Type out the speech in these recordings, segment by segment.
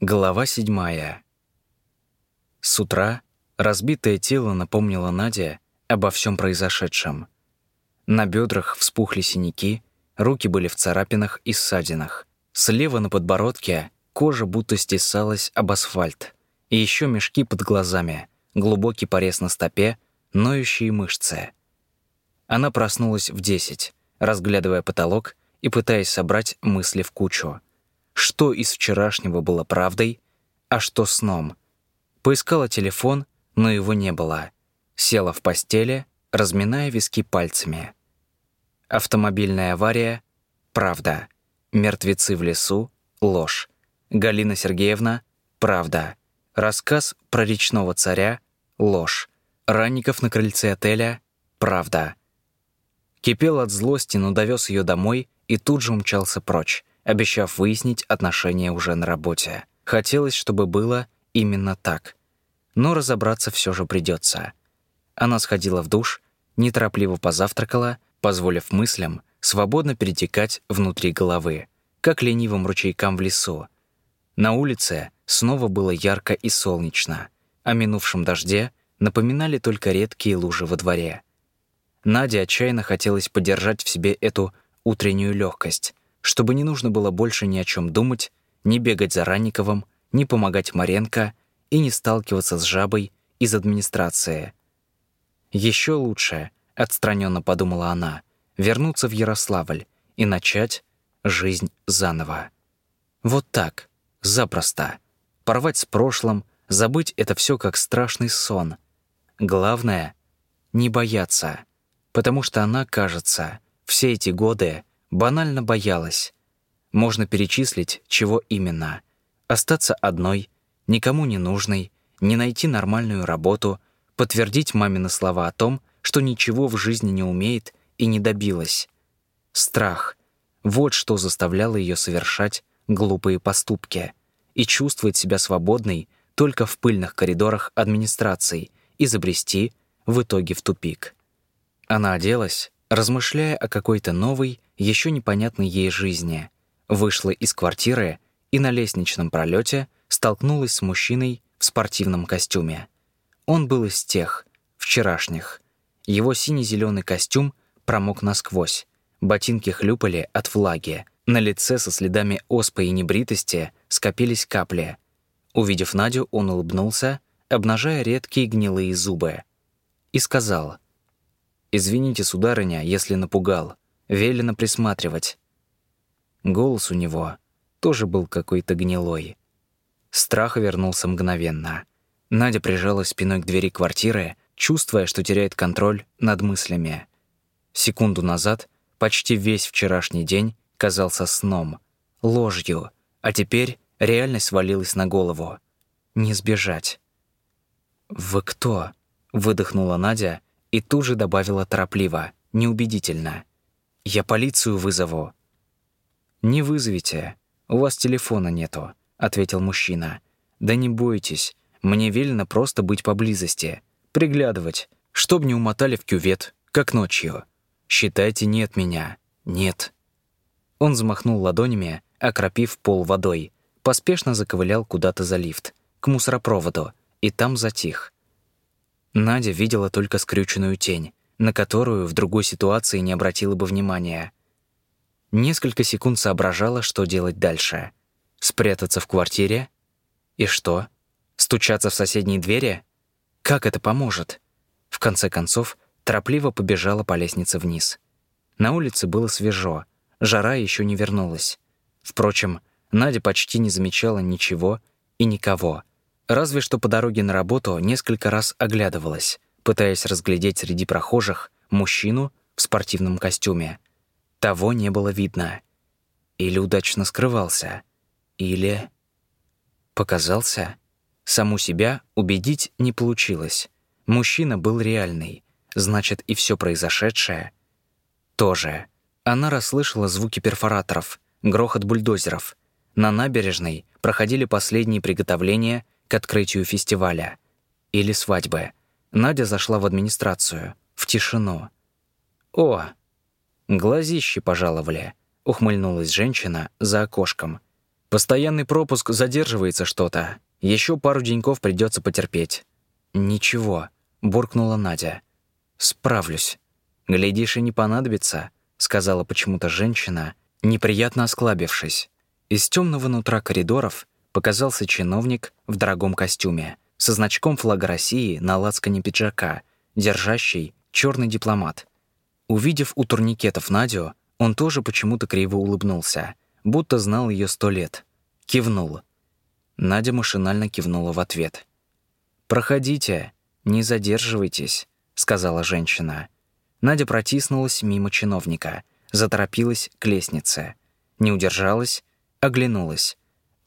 Глава седьмая. С утра разбитое тело напомнило Наде обо всем произошедшем. На бедрах вспухли синяки, руки были в царапинах и ссадинах. Слева на подбородке кожа будто стесалась об асфальт. И еще мешки под глазами, глубокий порез на стопе, ноющие мышцы. Она проснулась в десять, разглядывая потолок и пытаясь собрать мысли в кучу — что из вчерашнего было правдой, а что сном. Поискала телефон, но его не было. Села в постели, разминая виски пальцами. Автомобильная авария — правда. Мертвецы в лесу — ложь. Галина Сергеевна — правда. Рассказ про речного царя — ложь. Ранников на крыльце отеля — правда. Кипел от злости, но довез ее домой и тут же умчался прочь обещав выяснить отношения уже на работе. Хотелось, чтобы было именно так. Но разобраться все же придется. Она сходила в душ, неторопливо позавтракала, позволив мыслям свободно перетекать внутри головы, как ленивым ручейкам в лесу. На улице снова было ярко и солнечно. О минувшем дожде напоминали только редкие лужи во дворе. Наде отчаянно хотелось поддержать в себе эту утреннюю легкость, чтобы не нужно было больше ни о чем думать, не бегать за Ранниковым, не помогать Маренко и не сталкиваться с жабой из администрации. Еще лучше, отстраненно подумала она, вернуться в Ярославль и начать жизнь заново. Вот так, запросто. Порвать с прошлым, забыть это все как страшный сон. Главное — не бояться, потому что она, кажется, все эти годы банально боялась. Можно перечислить, чего именно. Остаться одной, никому не нужной, не найти нормальную работу, подтвердить мамины слова о том, что ничего в жизни не умеет и не добилась. Страх. Вот что заставляло ее совершать глупые поступки и чувствовать себя свободной только в пыльных коридорах администрации и забрести в итоге в тупик. Она оделась, размышляя о какой-то новой, еще непонятной ей жизни, вышла из квартиры и на лестничном пролете столкнулась с мужчиной в спортивном костюме. Он был из тех, вчерашних. Его сине-зеленый костюм промок насквозь, ботинки хлюпали от влаги, на лице со следами оспы и небритости скопились капли. Увидев Надю, он улыбнулся, обнажая редкие гнилые зубы, и сказал — «Извините, сударыня, если напугал. Велено присматривать». Голос у него тоже был какой-то гнилой. Страх вернулся мгновенно. Надя прижалась спиной к двери квартиры, чувствуя, что теряет контроль над мыслями. Секунду назад почти весь вчерашний день казался сном, ложью, а теперь реальность свалилась на голову. Не сбежать. «Вы кто?» — выдохнула Надя, и тут же добавила торопливо, неубедительно. «Я полицию вызову». «Не вызовите. У вас телефона нету», — ответил мужчина. «Да не бойтесь. Мне велено просто быть поблизости. Приглядывать. Чтоб не умотали в кювет, как ночью. Считайте, нет меня. Нет». Он взмахнул ладонями, окропив пол водой, поспешно заковылял куда-то за лифт, к мусоропроводу, и там затих — Надя видела только скрюченную тень, на которую в другой ситуации не обратила бы внимания. Несколько секунд соображала, что делать дальше. Спрятаться в квартире? И что? Стучаться в соседние двери? Как это поможет? В конце концов, торопливо побежала по лестнице вниз. На улице было свежо, жара еще не вернулась. Впрочем, Надя почти не замечала ничего и никого — Разве что по дороге на работу несколько раз оглядывалась, пытаясь разглядеть среди прохожих мужчину в спортивном костюме. Того не было видно. Или удачно скрывался, или... Показался? Саму себя убедить не получилось. Мужчина был реальный, значит, и все произошедшее тоже. Она расслышала звуки перфораторов, грохот бульдозеров. На набережной проходили последние приготовления — к открытию фестиваля или свадьбы. Надя зашла в администрацию, в тишину. «О, глазищи пожаловали», — ухмыльнулась женщина за окошком. Постоянный пропуск задерживается что-то. Еще пару деньков придется потерпеть». «Ничего», — буркнула Надя. «Справлюсь. Глядишь, и не понадобится», — сказала почему-то женщина, неприятно осклабившись. Из темного нутра коридоров показался чиновник в дорогом костюме со значком флага России на лацкане пиджака, держащий черный дипломат. Увидев у турникетов Надю, он тоже почему-то криво улыбнулся, будто знал ее сто лет. Кивнул. Надя машинально кивнула в ответ. «Проходите, не задерживайтесь», — сказала женщина. Надя протиснулась мимо чиновника, заторопилась к лестнице. Не удержалась, оглянулась.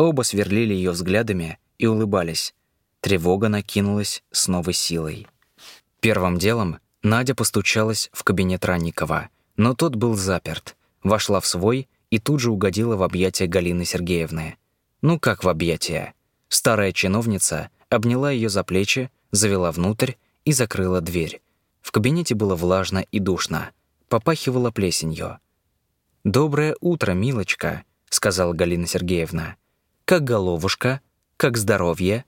Оба сверлили ее взглядами и улыбались. Тревога накинулась с новой силой. Первым делом Надя постучалась в кабинет Ранникова, но тот был заперт. Вошла в свой и тут же угодила в объятия Галины Сергеевны. Ну как в объятия? Старая чиновница обняла ее за плечи, завела внутрь и закрыла дверь. В кабинете было влажно и душно. Попахивало плесенью. «Доброе утро, милочка», — сказала Галина Сергеевна. «Как головушка? Как здоровье?»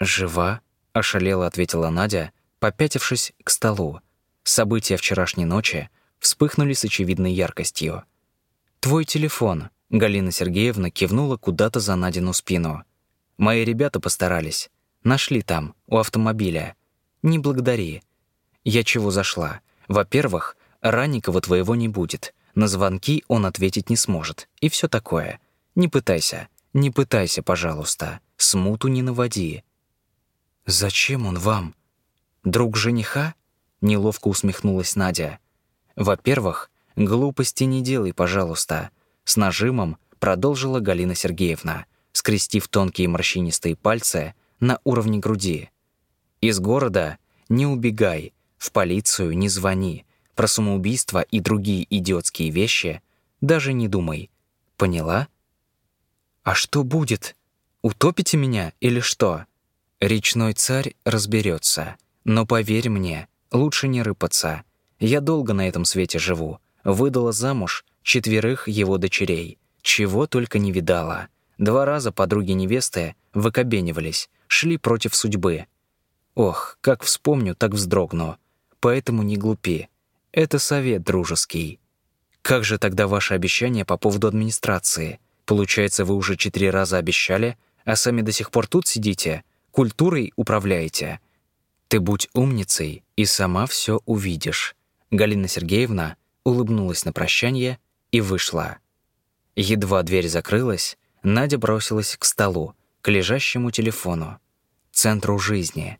«Жива», — ошалела ответила Надя, попятившись к столу. События вчерашней ночи вспыхнули с очевидной яркостью. «Твой телефон», — Галина Сергеевна кивнула куда-то за Надину спину. «Мои ребята постарались. Нашли там, у автомобиля. Не благодари. Я чего зашла? Во-первых, Ранникова твоего не будет. На звонки он ответить не сможет. И все такое. Не пытайся. Не пытайся, пожалуйста. Смуту не наводи. «Зачем он вам?» «Друг жениха?» — неловко усмехнулась Надя. «Во-первых, глупости не делай, пожалуйста», — с нажимом продолжила Галина Сергеевна, скрестив тонкие морщинистые пальцы на уровне груди. «Из города не убегай, в полицию не звони, про самоубийство и другие идиотские вещи даже не думай. Поняла?» «А что будет? Утопите меня или что?» Речной царь разберется. Но поверь мне, лучше не рыпаться. Я долго на этом свете живу. Выдала замуж четверых его дочерей. Чего только не видала. Два раза подруги невесты выкобенивались, шли против судьбы. Ох, как вспомню, так вздрогну. Поэтому не глупи. Это совет дружеский. Как же тогда ваше обещание по поводу администрации? Получается, вы уже четыре раза обещали, а сами до сих пор тут сидите? культурой управляете. Ты будь умницей и сама все увидишь». Галина Сергеевна улыбнулась на прощание и вышла. Едва дверь закрылась, Надя бросилась к столу, к лежащему телефону, центру жизни.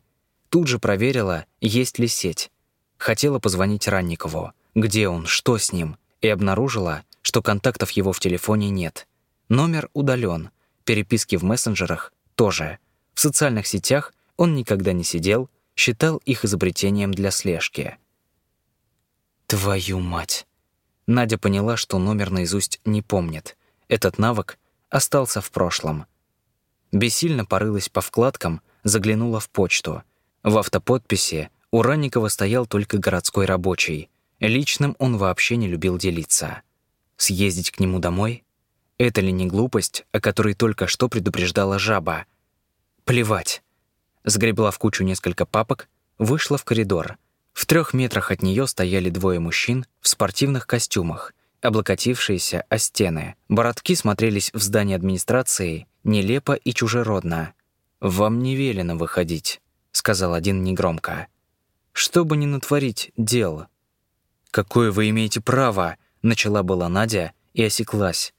Тут же проверила, есть ли сеть. Хотела позвонить Ранникову, где он, что с ним, и обнаружила, что контактов его в телефоне нет. Номер удален, переписки в мессенджерах тоже — в социальных сетях он никогда не сидел, считал их изобретением для слежки. «Твою мать!» Надя поняла, что номер наизусть не помнит. Этот навык остался в прошлом. Бессильно порылась по вкладкам, заглянула в почту. В автоподписи у Ранникова стоял только городской рабочий. Личным он вообще не любил делиться. Съездить к нему домой? Это ли не глупость, о которой только что предупреждала жаба — Плевать. Сгребла в кучу несколько папок, вышла в коридор. В трех метрах от нее стояли двое мужчин в спортивных костюмах, облокотившиеся о стены. Бородки смотрелись в здании администрации нелепо и чужеродно. «Вам не велено выходить», — сказал один негромко. «Чтобы не натворить дело». «Какое вы имеете право?» — начала была Надя и осеклась.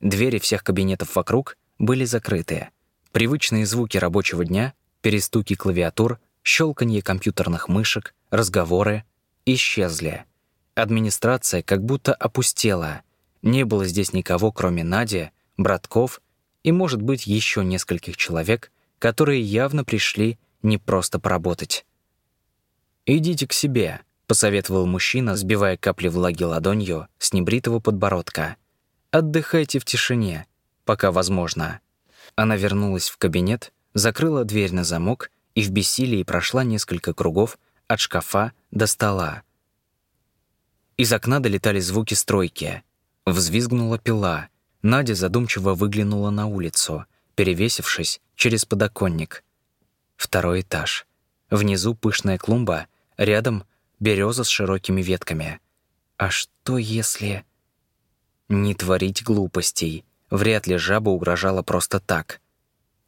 Двери всех кабинетов вокруг были закрыты. Привычные звуки рабочего дня, перестуки клавиатур, щелканье компьютерных мышек, разговоры исчезли. Администрация как будто опустела. Не было здесь никого, кроме Нади, братков и, может быть, еще нескольких человек, которые явно пришли не просто поработать. «Идите к себе», — посоветовал мужчина, сбивая капли влаги ладонью с небритого подбородка. «Отдыхайте в тишине, пока возможно». Она вернулась в кабинет, закрыла дверь на замок и в бессилии прошла несколько кругов от шкафа до стола. Из окна долетали звуки стройки. Взвизгнула пила. Надя задумчиво выглянула на улицу, перевесившись через подоконник. Второй этаж. Внизу пышная клумба, рядом береза с широкими ветками. А что если... Не творить глупостей. Вряд ли жаба угрожала просто так.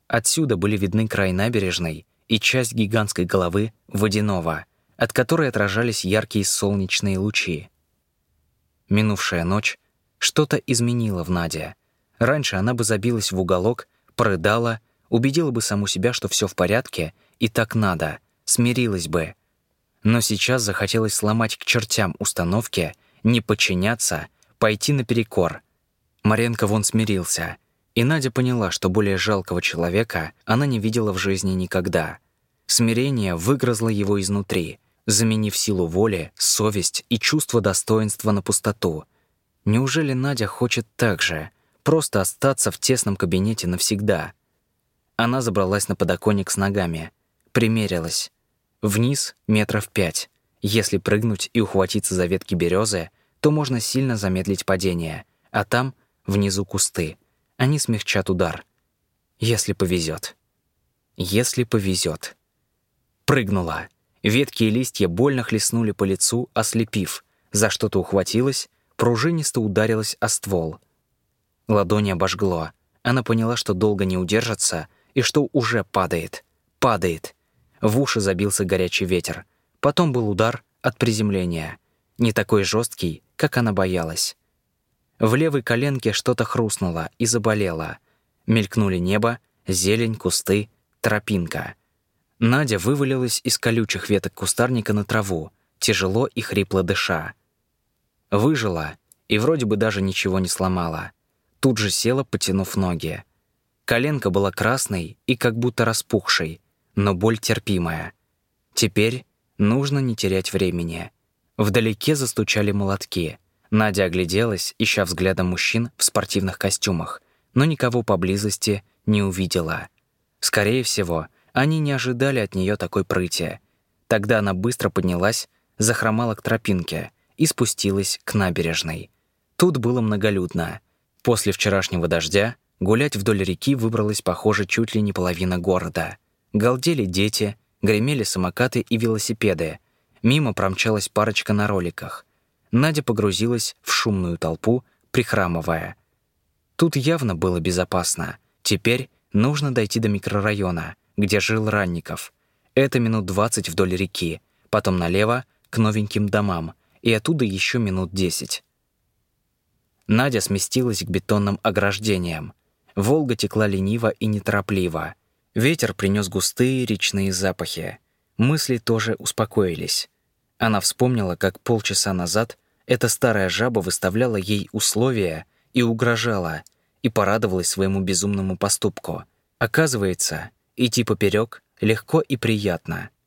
Отсюда были видны край набережной и часть гигантской головы водяного, от которой отражались яркие солнечные лучи. Минувшая ночь что-то изменила в Наде. Раньше она бы забилась в уголок, прорыдала, убедила бы саму себя, что все в порядке и так надо, смирилась бы. Но сейчас захотелось сломать к чертям установки, не подчиняться, пойти наперекор. Маренко вон смирился, и Надя поняла, что более жалкого человека она не видела в жизни никогда. Смирение выгрызло его изнутри, заменив силу воли, совесть и чувство достоинства на пустоту — Неужели Надя хочет так же, просто остаться в тесном кабинете навсегда? Она забралась на подоконник с ногами, примерилась. Вниз метров пять. Если прыгнуть и ухватиться за ветки березы, то можно сильно замедлить падение, а там внизу кусты. Они смягчат удар. Если повезет. Если повезет. Прыгнула. Ветки и листья больно хлестнули по лицу, ослепив. За что-то ухватилась, пружинисто ударилась о ствол. Ладони обожгло. Она поняла, что долго не удержится и что уже падает. Падает. В уши забился горячий ветер. Потом был удар от приземления. Не такой жесткий, как она боялась. В левой коленке что-то хрустнуло и заболело. Мелькнули небо, зелень, кусты, тропинка. Надя вывалилась из колючих веток кустарника на траву, тяжело и хрипло дыша. Выжила и вроде бы даже ничего не сломала. Тут же села, потянув ноги. Коленка была красной и как будто распухшей, но боль терпимая. Теперь нужно не терять времени. Вдалеке застучали молотки. Надя огляделась, ища взглядом мужчин в спортивных костюмах, но никого поблизости не увидела. Скорее всего, они не ожидали от нее такой прыти. Тогда она быстро поднялась, захромала к тропинке — и спустилась к набережной. Тут было многолюдно. После вчерашнего дождя гулять вдоль реки выбралась, похоже, чуть ли не половина города. Галдели дети, гремели самокаты и велосипеды. Мимо промчалась парочка на роликах. Надя погрузилась в шумную толпу, прихрамывая. Тут явно было безопасно. Теперь нужно дойти до микрорайона, где жил Ранников. Это минут двадцать вдоль реки, потом налево, к новеньким домам, и оттуда еще минут десять. Надя сместилась к бетонным ограждениям. Волга текла лениво и неторопливо. Ветер принес густые речные запахи. Мысли тоже успокоились. Она вспомнила, как полчаса назад эта старая жаба выставляла ей условия и угрожала, и порадовалась своему безумному поступку. Оказывается, идти поперек легко и приятно —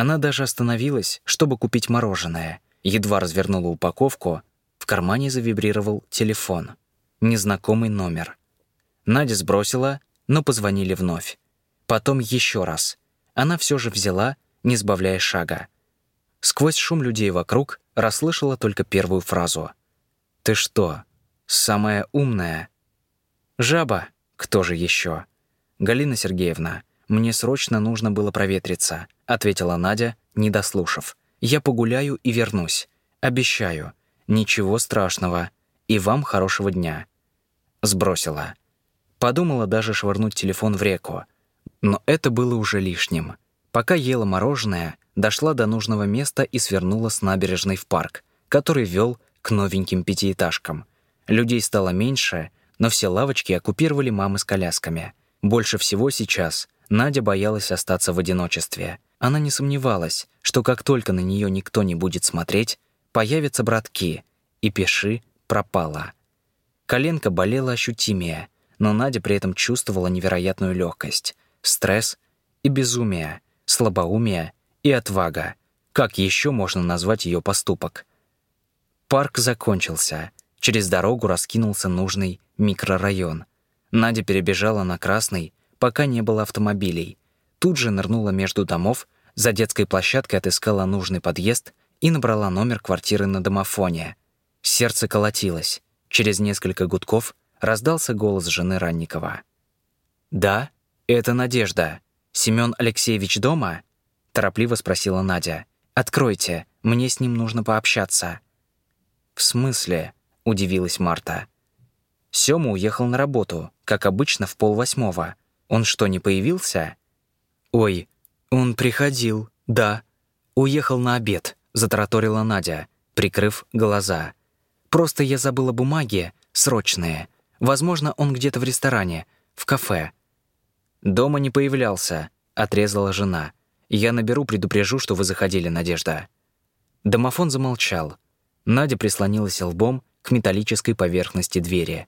она даже остановилась, чтобы купить мороженое. Едва развернула упаковку, в кармане завибрировал телефон. Незнакомый номер. Надя сбросила, но позвонили вновь. Потом еще раз. Она все же взяла, не сбавляя шага. Сквозь шум людей вокруг расслышала только первую фразу. «Ты что, самая умная?» «Жаба, кто же еще?» «Галина Сергеевна, мне срочно нужно было проветриться», — ответила Надя, не дослушав. «Я погуляю и вернусь. Обещаю. Ничего страшного. И вам хорошего дня». Сбросила. Подумала даже швырнуть телефон в реку. Но это было уже лишним. Пока ела мороженое, дошла до нужного места и свернула с набережной в парк, который вел к новеньким пятиэтажкам. Людей стало меньше, но все лавочки оккупировали мамы с колясками. Больше всего сейчас — Надя боялась остаться в одиночестве. Она не сомневалась, что как только на нее никто не будет смотреть, появятся братки, и пиши пропала. Коленка болела ощутимее, но Надя при этом чувствовала невероятную легкость, стресс и безумие, слабоумие и отвага. Как еще можно назвать ее поступок? Парк закончился. Через дорогу раскинулся нужный микрорайон. Надя перебежала на красный, пока не было автомобилей. Тут же нырнула между домов, за детской площадкой отыскала нужный подъезд и набрала номер квартиры на домофоне. Сердце колотилось. Через несколько гудков раздался голос жены Ранникова. «Да, это Надежда. Семён Алексеевич дома?» — торопливо спросила Надя. «Откройте, мне с ним нужно пообщаться». «В смысле?» — удивилась Марта. Сёма уехал на работу, как обычно, в полвосьмого. Он что, не появился? «Ой, он приходил, да. Уехал на обед», — затараторила Надя, прикрыв глаза. «Просто я забыла бумаги, срочные. Возможно, он где-то в ресторане, в кафе». «Дома не появлялся», — отрезала жена. «Я наберу, предупрежу, что вы заходили, Надежда». Домофон замолчал. Надя прислонилась лбом к металлической поверхности двери.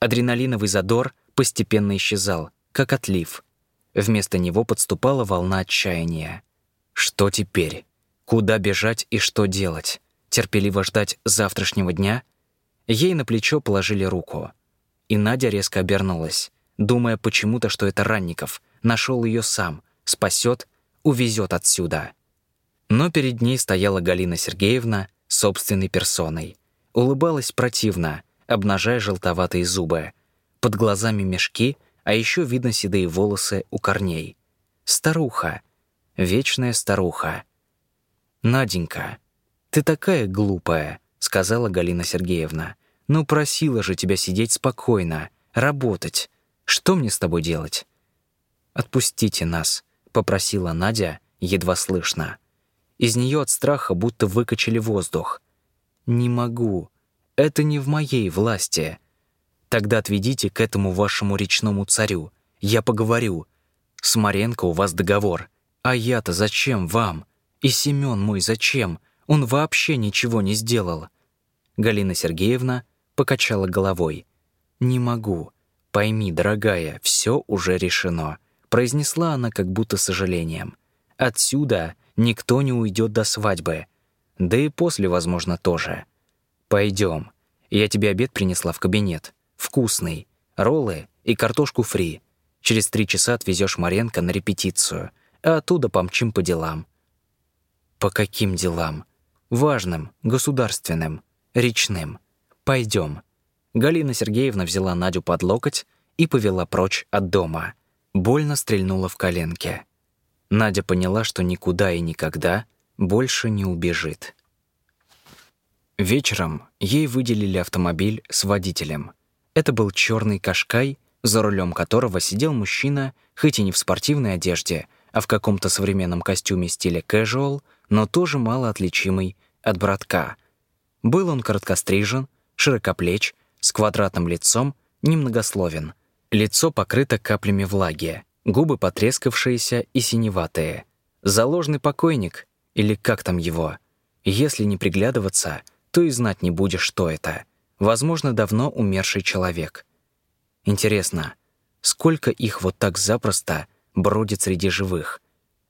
Адреналиновый задор постепенно исчезал, как отлив. Вместо него подступала волна отчаяния. Что теперь? Куда бежать и что делать? Терпеливо ждать завтрашнего дня? Ей на плечо положили руку. И Надя резко обернулась, думая почему-то, что это Ранников, нашел ее сам, спасет, увезет отсюда. Но перед ней стояла Галина Сергеевна собственной персоной. Улыбалась противно, обнажая желтоватые зубы. Под глазами мешки — а еще видно седые волосы у корней. Старуха. Вечная старуха. «Наденька, ты такая глупая», — сказала Галина Сергеевна. «Ну, просила же тебя сидеть спокойно, работать. Что мне с тобой делать?» «Отпустите нас», — попросила Надя, едва слышно. Из нее от страха будто выкачали воздух. «Не могу. Это не в моей власти», Тогда отведите к этому вашему речному царю. Я поговорю. С Маренко у вас договор. А я-то зачем вам? И Семён мой зачем? Он вообще ничего не сделал». Галина Сергеевна покачала головой. «Не могу. Пойми, дорогая, все уже решено», произнесла она как будто сожалением. «Отсюда никто не уйдет до свадьбы. Да и после, возможно, тоже. Пойдем. Я тебе обед принесла в кабинет вкусный, роллы и картошку фри. Через три часа отвезешь Маренко на репетицию, а оттуда помчим по делам». «По каким делам?» «Важным, государственным, речным. Пойдем». Галина Сергеевна взяла Надю под локоть и повела прочь от дома. Больно стрельнула в коленке. Надя поняла, что никуда и никогда больше не убежит. Вечером ей выделили автомобиль с водителем. Это был черный кашкай, за рулем которого сидел мужчина, хоть и не в спортивной одежде, а в каком-то современном костюме стиля casual, но тоже мало отличимый от братка. Был он короткострижен, широкоплеч, с квадратным лицом, немногословен. Лицо покрыто каплями влаги, губы потрескавшиеся и синеватые. Заложный покойник, или как там его. Если не приглядываться, то и знать не будешь, что это — возможно, давно умерший человек. Интересно, сколько их вот так запросто бродит среди живых?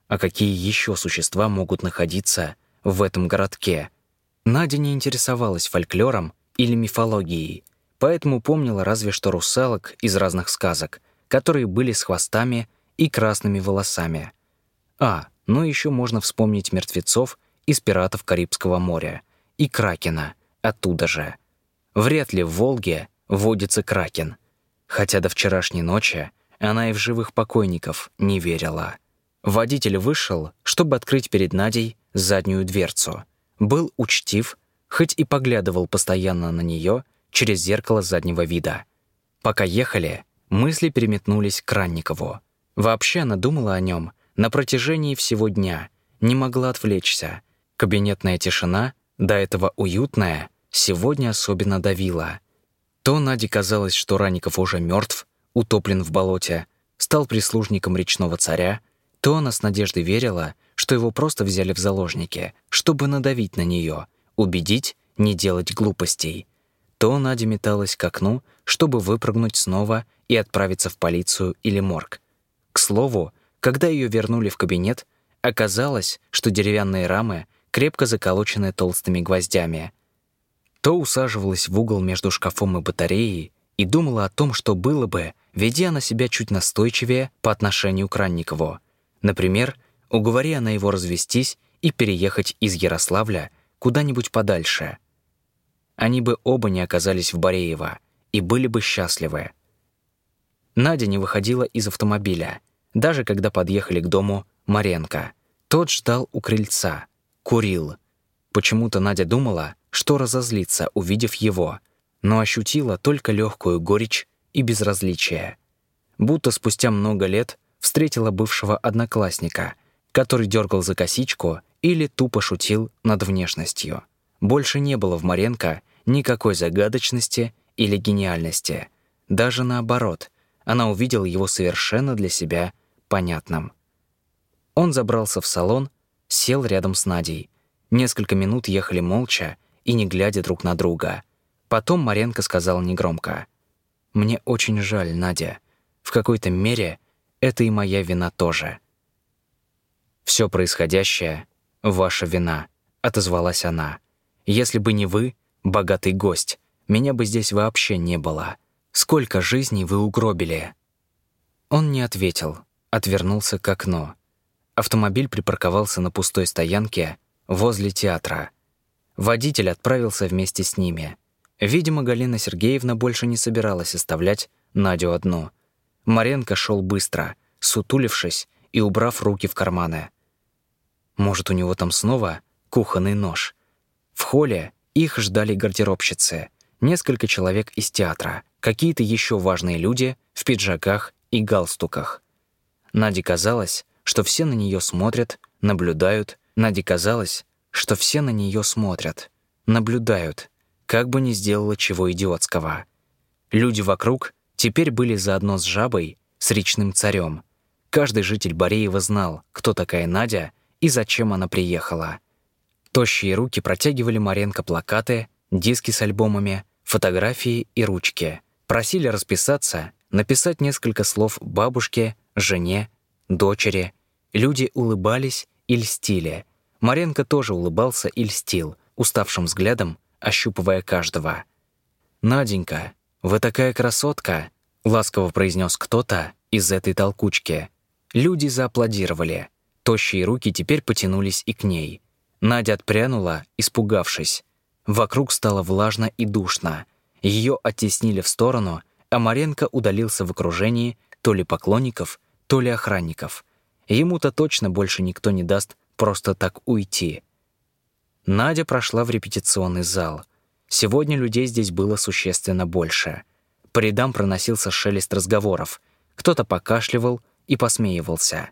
А какие еще существа могут находиться в этом городке? Надя не интересовалась фольклором или мифологией, поэтому помнила разве что русалок из разных сказок, которые были с хвостами и красными волосами. А, ну еще можно вспомнить мертвецов из «Пиратов Карибского моря» и Кракена, оттуда же. Вряд ли в Волге водится кракен. Хотя до вчерашней ночи она и в живых покойников не верила. Водитель вышел, чтобы открыть перед Надей заднюю дверцу. Был учтив, хоть и поглядывал постоянно на нее через зеркало заднего вида. Пока ехали, мысли переметнулись к Ранникову. Вообще она думала о нем на протяжении всего дня, не могла отвлечься. Кабинетная тишина, до этого уютная, сегодня особенно давила. То Наде казалось, что Ранников уже мертв, утоплен в болоте, стал прислужником речного царя, то она с надеждой верила, что его просто взяли в заложники, чтобы надавить на нее, убедить не делать глупостей. То Надя металась к окну, чтобы выпрыгнуть снова и отправиться в полицию или морг. К слову, когда ее вернули в кабинет, оказалось, что деревянные рамы крепко заколочены толстыми гвоздями — то усаживалась в угол между шкафом и батареей и думала о том, что было бы, ведя на себя чуть настойчивее по отношению к Ранникову. Например, уговори она его развестись и переехать из Ярославля куда-нибудь подальше. Они бы оба не оказались в Бореево и были бы счастливы. Надя не выходила из автомобиля, даже когда подъехали к дому Маренко. Тот ждал у крыльца, курил. Почему-то Надя думала, что разозлится, увидев его, но ощутила только легкую горечь и безразличие. Будто спустя много лет встретила бывшего одноклассника, который дергал за косичку или тупо шутил над внешностью. Больше не было в Маренко никакой загадочности или гениальности. Даже наоборот, она увидела его совершенно для себя понятным. Он забрался в салон, сел рядом с Надей. Несколько минут ехали молча и не глядя друг на друга. Потом Маренко сказал негромко. «Мне очень жаль, Надя. В какой-то мере это и моя вина тоже». «Все происходящее — ваша вина», — отозвалась она. Если бы не вы, богатый гость, меня бы здесь вообще не было. Сколько жизней вы угробили?» Он не ответил, отвернулся к окну. Автомобиль припарковался на пустой стоянке возле театра. Водитель отправился вместе с ними. Видимо, Галина Сергеевна больше не собиралась оставлять Надю одну. Маренко шел быстро, сутулившись и убрав руки в карманы. Может, у него там снова кухонный нож — в холле их ждали гардеробщицы, несколько человек из театра, какие-то еще важные люди в пиджаках и галстуках. Наде казалось, что все на нее смотрят, наблюдают. Наде казалось, что все на нее смотрят, наблюдают, как бы ни сделала чего идиотского. Люди вокруг теперь были заодно с жабой, с речным царем. Каждый житель Бореева знал, кто такая Надя и зачем она приехала — Тощие руки протягивали Маренко плакаты, диски с альбомами, фотографии и ручки. Просили расписаться, написать несколько слов бабушке, жене, дочери. Люди улыбались и льстили. Маренко тоже улыбался и льстил, уставшим взглядом ощупывая каждого. «Наденька, вы такая красотка!» — ласково произнес кто-то из этой толкучки. Люди зааплодировали. Тощие руки теперь потянулись и к ней — Надя отпрянула, испугавшись. Вокруг стало влажно и душно. Ее оттеснили в сторону, а Маренко удалился в окружении то ли поклонников, то ли охранников. Ему-то точно больше никто не даст просто так уйти. Надя прошла в репетиционный зал. Сегодня людей здесь было существенно больше. По рядам проносился шелест разговоров. Кто-то покашливал и посмеивался.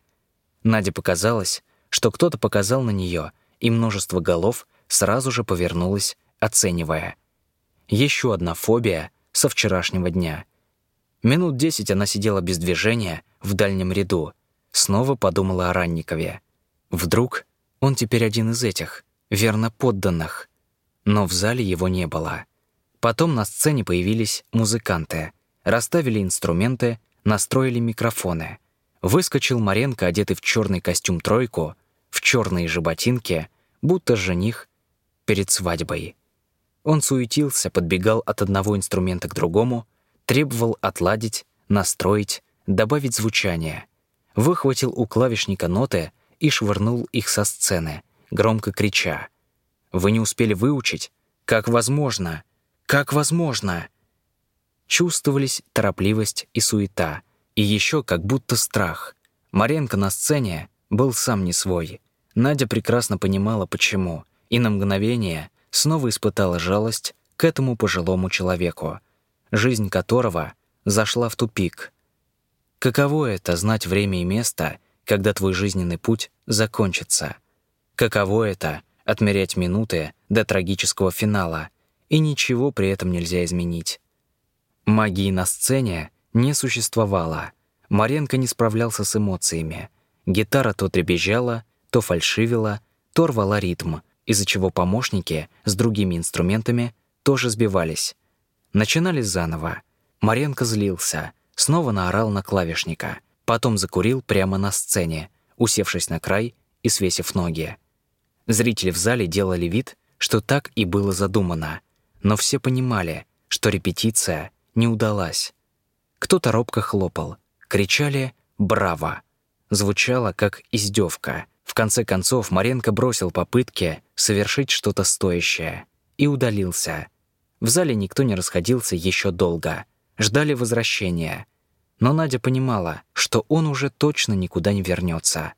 Наде показалось, что кто-то показал на нее — и множество голов сразу же повернулось, оценивая. Еще одна фобия со вчерашнего дня. Минут десять она сидела без движения в дальнем ряду, снова подумала о Ранникове. Вдруг он теперь один из этих, верно подданных. Но в зале его не было. Потом на сцене появились музыканты, расставили инструменты, настроили микрофоны. Выскочил Маренко, одетый в черный костюм тройку, в черные же ботинки, будто жених перед свадьбой. Он суетился, подбегал от одного инструмента к другому, требовал отладить, настроить, добавить звучание. Выхватил у клавишника ноты и швырнул их со сцены, громко крича. «Вы не успели выучить? Как возможно? Как возможно?» Чувствовались торопливость и суета, и еще как будто страх. Маренко на сцене был сам не свой. Надя прекрасно понимала, почему, и на мгновение снова испытала жалость к этому пожилому человеку, жизнь которого зашла в тупик. Каково это — знать время и место, когда твой жизненный путь закончится? Каково это — отмерять минуты до трагического финала, и ничего при этом нельзя изменить? Магии на сцене не существовало. Маренко не справлялся с эмоциями — Гитара то требезжала, то фальшивила, то рвала ритм, из-за чего помощники с другими инструментами тоже сбивались. Начинали заново. Маренко злился, снова наорал на клавишника, потом закурил прямо на сцене, усевшись на край и свесив ноги. Зрители в зале делали вид, что так и было задумано, но все понимали, что репетиция не удалась. Кто-то робко хлопал, кричали «Браво!», звучало как издевка. Конце концов Маренко бросил попытки совершить что-то стоящее и удалился. В зале никто не расходился еще долго. Ждали возвращения. Но Надя понимала, что он уже точно никуда не вернется.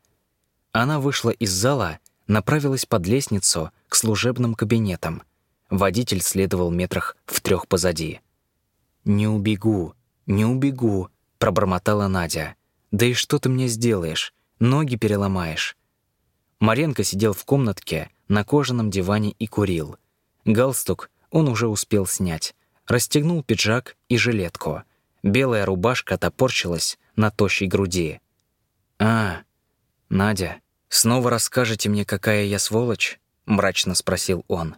Она вышла из зала, направилась под лестницу к служебным кабинетам. Водитель следовал метрах в трех позади. «Не убегу, не убегу», — пробормотала Надя. «Да и что ты мне сделаешь? Ноги переломаешь». Маренко сидел в комнатке на кожаном диване и курил. Галстук он уже успел снять. Расстегнул пиджак и жилетку. Белая рубашка топорчилась на тощей груди. «А, Надя, снова расскажете мне, какая я сволочь?» — мрачно спросил он.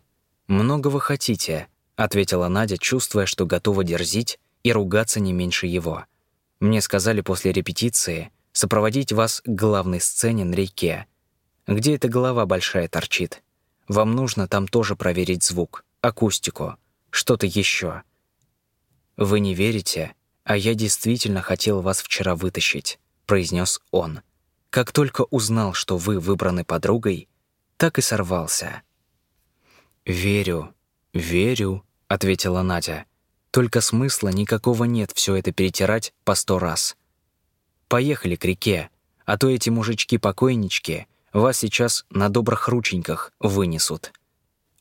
«Много вы хотите», — ответила Надя, чувствуя, что готова дерзить и ругаться не меньше его. «Мне сказали после репетиции сопроводить вас к главной сцене на реке. Где эта голова большая торчит? Вам нужно там тоже проверить звук акустику, что-то еще. «Вы не верите, а я действительно хотел вас вчера вытащить», — произнес он. «Как только узнал, что вы выбраны подругой, так и сорвался». «Верю, верю», — ответила Надя. «Только смысла никакого нет все это перетирать по сто раз. Поехали к реке, а то эти мужички-покойнички вас сейчас на добрых рученьках вынесут».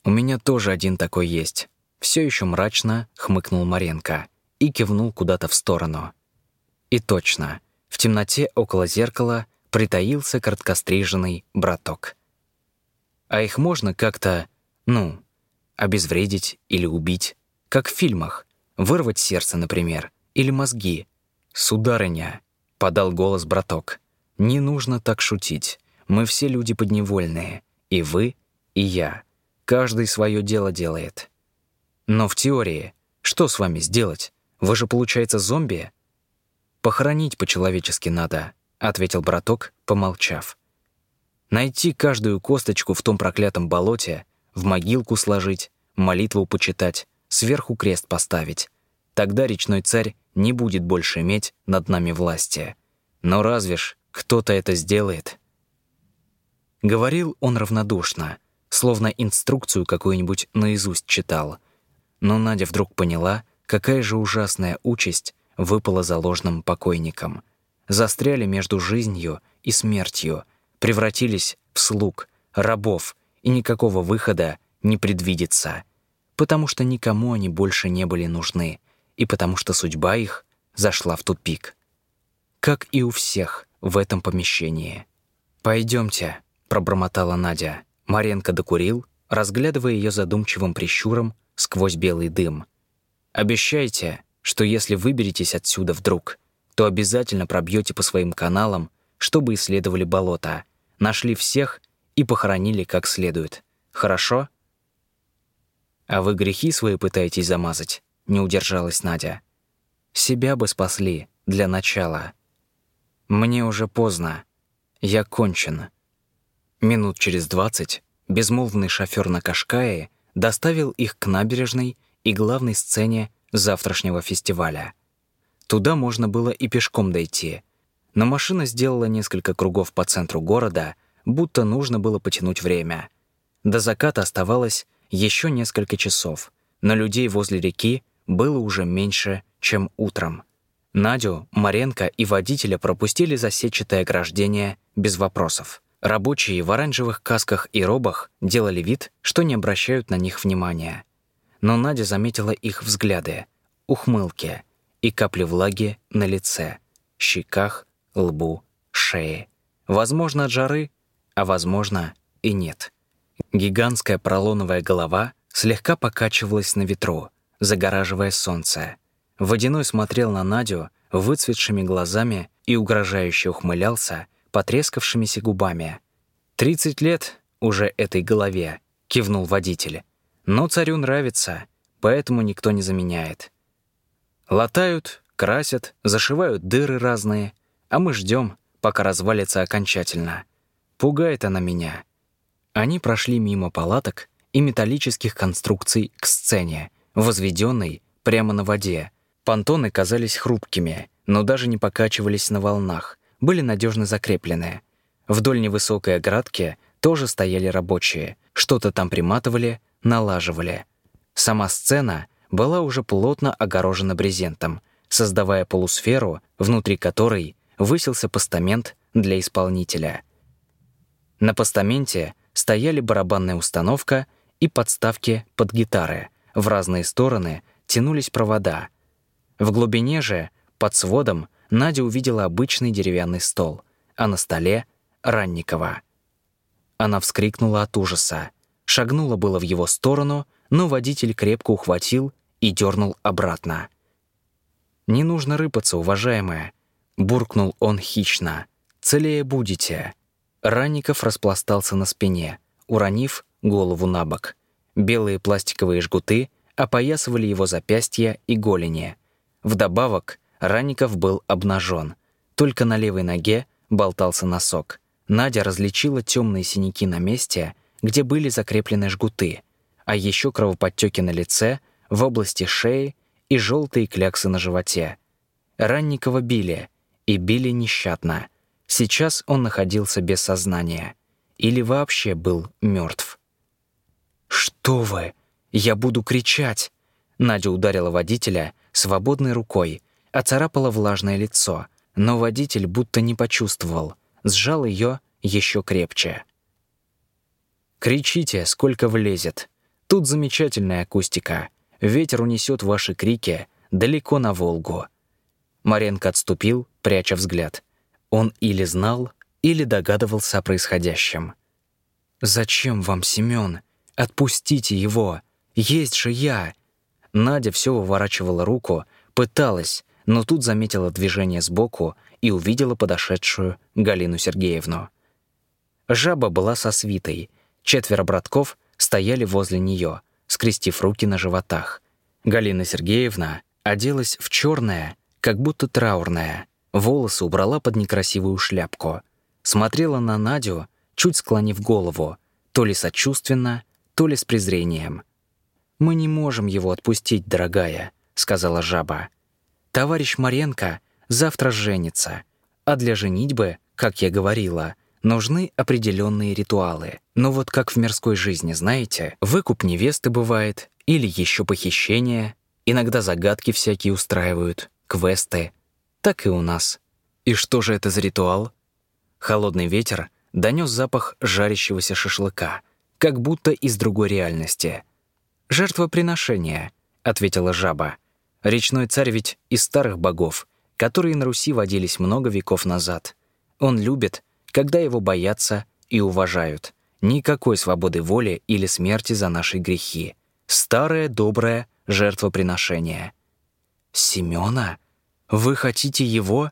«У меня тоже один такой есть». Все еще мрачно хмыкнул Маренко и кивнул куда-то в сторону. И точно, в темноте около зеркала притаился короткостриженный браток. А их можно как-то, ну, обезвредить или убить, как в фильмах, вырвать сердце, например, или мозги. «Сударыня», — подал голос браток, — «не нужно так шутить. Мы все люди подневольные, и вы, и я. Каждый свое дело делает. Но в теории, что с вами сделать? Вы же, получается, зомби? Похоронить по-человечески надо, ответил браток, помолчав. Найти каждую косточку в том проклятом болоте, в могилку сложить, молитву почитать, сверху крест поставить. Тогда речной царь не будет больше иметь над нами власти. Но разве ж кто-то это сделает? Говорил он равнодушно, словно инструкцию какую-нибудь наизусть читал. Но Надя вдруг поняла, какая же ужасная участь выпала заложным покойникам. Застряли между жизнью и смертью, превратились в слуг, рабов, и никакого выхода не предвидится, потому что никому они больше не были нужны, и потому что судьба их зашла в тупик. Как и у всех в этом помещении. Пойдемте, пробормотала Надя. Маренко докурил, разглядывая ее задумчивым прищуром сквозь белый дым. «Обещайте, что если выберетесь отсюда вдруг, то обязательно пробьете по своим каналам, чтобы исследовали болото, нашли всех и похоронили как следует. Хорошо?» «А вы грехи свои пытаетесь замазать?» — не удержалась Надя. «Себя бы спасли, для начала. Мне уже поздно. Я кончен». Минут через двадцать безмолвный шофер на Кашкае доставил их к набережной и главной сцене завтрашнего фестиваля. Туда можно было и пешком дойти, но машина сделала несколько кругов по центру города, будто нужно было потянуть время. До заката оставалось еще несколько часов, но людей возле реки было уже меньше, чем утром. Надю, Маренко и водителя пропустили за сетчатое ограждение без вопросов. Рабочие в оранжевых касках и робах делали вид, что не обращают на них внимания. Но Надя заметила их взгляды, ухмылки и капли влаги на лице, щеках, лбу, шее. Возможно, от жары, а возможно и нет. Гигантская пролоновая голова слегка покачивалась на ветру, загораживая солнце. Водяной смотрел на Надю выцветшими глазами и угрожающе ухмылялся, потрескавшимися губами. «Тридцать лет уже этой голове», — кивнул водитель. «Но царю нравится, поэтому никто не заменяет. Латают, красят, зашивают дыры разные, а мы ждем, пока развалится окончательно. Пугает она меня». Они прошли мимо палаток и металлических конструкций к сцене, возведенной прямо на воде. Понтоны казались хрупкими, но даже не покачивались на волнах, были надежно закреплены. Вдоль невысокой оградки тоже стояли рабочие, что-то там приматывали, налаживали. Сама сцена была уже плотно огорожена брезентом, создавая полусферу, внутри которой высился постамент для исполнителя. На постаменте стояли барабанная установка и подставки под гитары. В разные стороны тянулись провода. В глубине же, под сводом, Надя увидела обычный деревянный стол, а на столе — Ранникова. Она вскрикнула от ужаса. Шагнула было в его сторону, но водитель крепко ухватил и дернул обратно. «Не нужно рыпаться, уважаемая», — буркнул он хищно. «Целее будете». Ранников распластался на спине, уронив голову на бок. Белые пластиковые жгуты опоясывали его запястья и голени. Вдобавок, Ранников был обнажен. Только на левой ноге болтался носок. Надя различила темные синяки на месте, где были закреплены жгуты, а еще кровоподтеки на лице, в области шеи и желтые кляксы на животе. Ранникова били, и били нещадно. Сейчас он находился без сознания. Или вообще был мертв. «Что вы? Я буду кричать!» Надя ударила водителя свободной рукой, оцарапала влажное лицо, но водитель будто не почувствовал, сжал ее еще крепче. «Кричите, сколько влезет. Тут замечательная акустика. Ветер унесет ваши крики далеко на Волгу». Маренко отступил, пряча взгляд. Он или знал, или догадывался о происходящем. «Зачем вам, Семен? Отпустите его! Есть же я!» Надя все выворачивала руку, пыталась, но тут заметила движение сбоку и увидела подошедшую Галину Сергеевну. Жаба была со свитой — Четверо братков стояли возле нее, скрестив руки на животах. Галина Сергеевна оделась в черное, как будто траурное. Волосы убрала под некрасивую шляпку. Смотрела на Надю, чуть склонив голову, то ли сочувственно, то ли с презрением. «Мы не можем его отпустить, дорогая», — сказала жаба. «Товарищ Маренко завтра женится, а для женитьбы, как я говорила, нужны определенные ритуалы. Но вот как в мирской жизни, знаете, выкуп невесты бывает, или еще похищение, иногда загадки всякие устраивают, квесты. Так и у нас. И что же это за ритуал? Холодный ветер донес запах жарящегося шашлыка, как будто из другой реальности. «Жертвоприношение», — ответила жаба. «Речной царь ведь из старых богов, которые на Руси водились много веков назад. Он любит, когда его боятся и уважают. Никакой свободы воли или смерти за наши грехи. Старое доброе жертвоприношение. «Семёна? Вы хотите его?»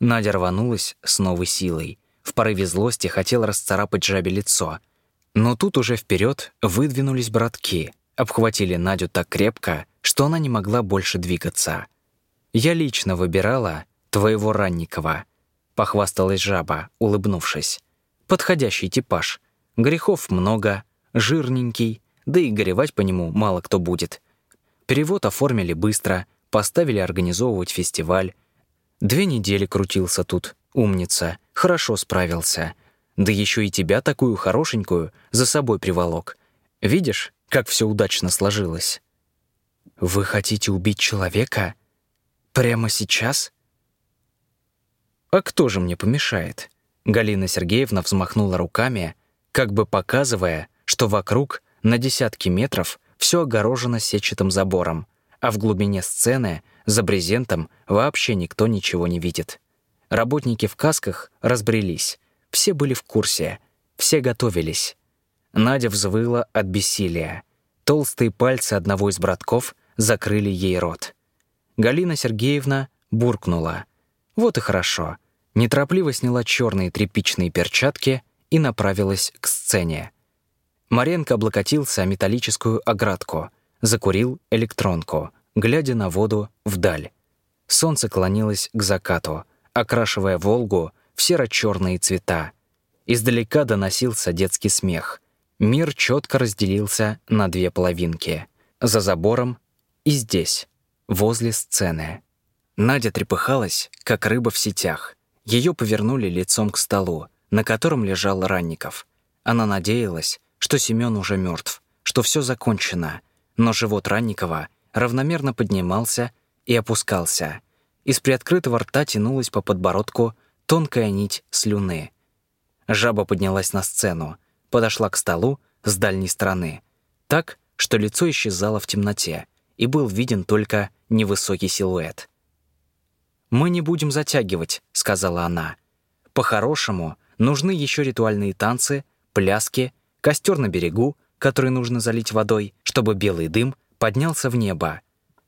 Надя рванулась с новой силой. В порыве злости хотела расцарапать жабе лицо. Но тут уже вперед выдвинулись братки, обхватили Надю так крепко, что она не могла больше двигаться. «Я лично выбирала твоего Ранникова», — похвасталась жаба, улыбнувшись. «Подходящий типаж. Грехов много, жирненький, да и горевать по нему мало кто будет. Перевод оформили быстро, поставили организовывать фестиваль. Две недели крутился тут, умница, хорошо справился. Да еще и тебя такую хорошенькую за собой приволок. Видишь, как все удачно сложилось? Вы хотите убить человека? Прямо сейчас? А кто же мне помешает? Галина Сергеевна взмахнула руками, как бы показывая, что вокруг на десятки метров все огорожено сетчатым забором, а в глубине сцены, за брезентом, вообще никто ничего не видит. Работники в касках разбрелись, все были в курсе, все готовились. Надя взвыла от бессилия. Толстые пальцы одного из братков закрыли ей рот. Галина Сергеевна буркнула. «Вот и хорошо». Неторопливо сняла черные тряпичные перчатки и направилась к сцене. Маренко облокотился о металлическую оградку, закурил электронку, глядя на воду вдаль. Солнце клонилось к закату, окрашивая Волгу в серо-черные цвета. Издалека доносился детский смех. Мир четко разделился на две половинки. За забором и здесь, возле сцены. Надя трепыхалась, как рыба в сетях. Ее повернули лицом к столу на котором лежал Ранников. Она надеялась, что Семён уже мертв, что все закончено, но живот Ранникова равномерно поднимался и опускался. Из приоткрытого рта тянулась по подбородку тонкая нить слюны. Жаба поднялась на сцену, подошла к столу с дальней стороны, так, что лицо исчезало в темноте, и был виден только невысокий силуэт. «Мы не будем затягивать», — сказала она. «По-хорошему, нужны еще ритуальные танцы, пляски, костер на берегу, который нужно залить водой, чтобы белый дым поднялся в небо.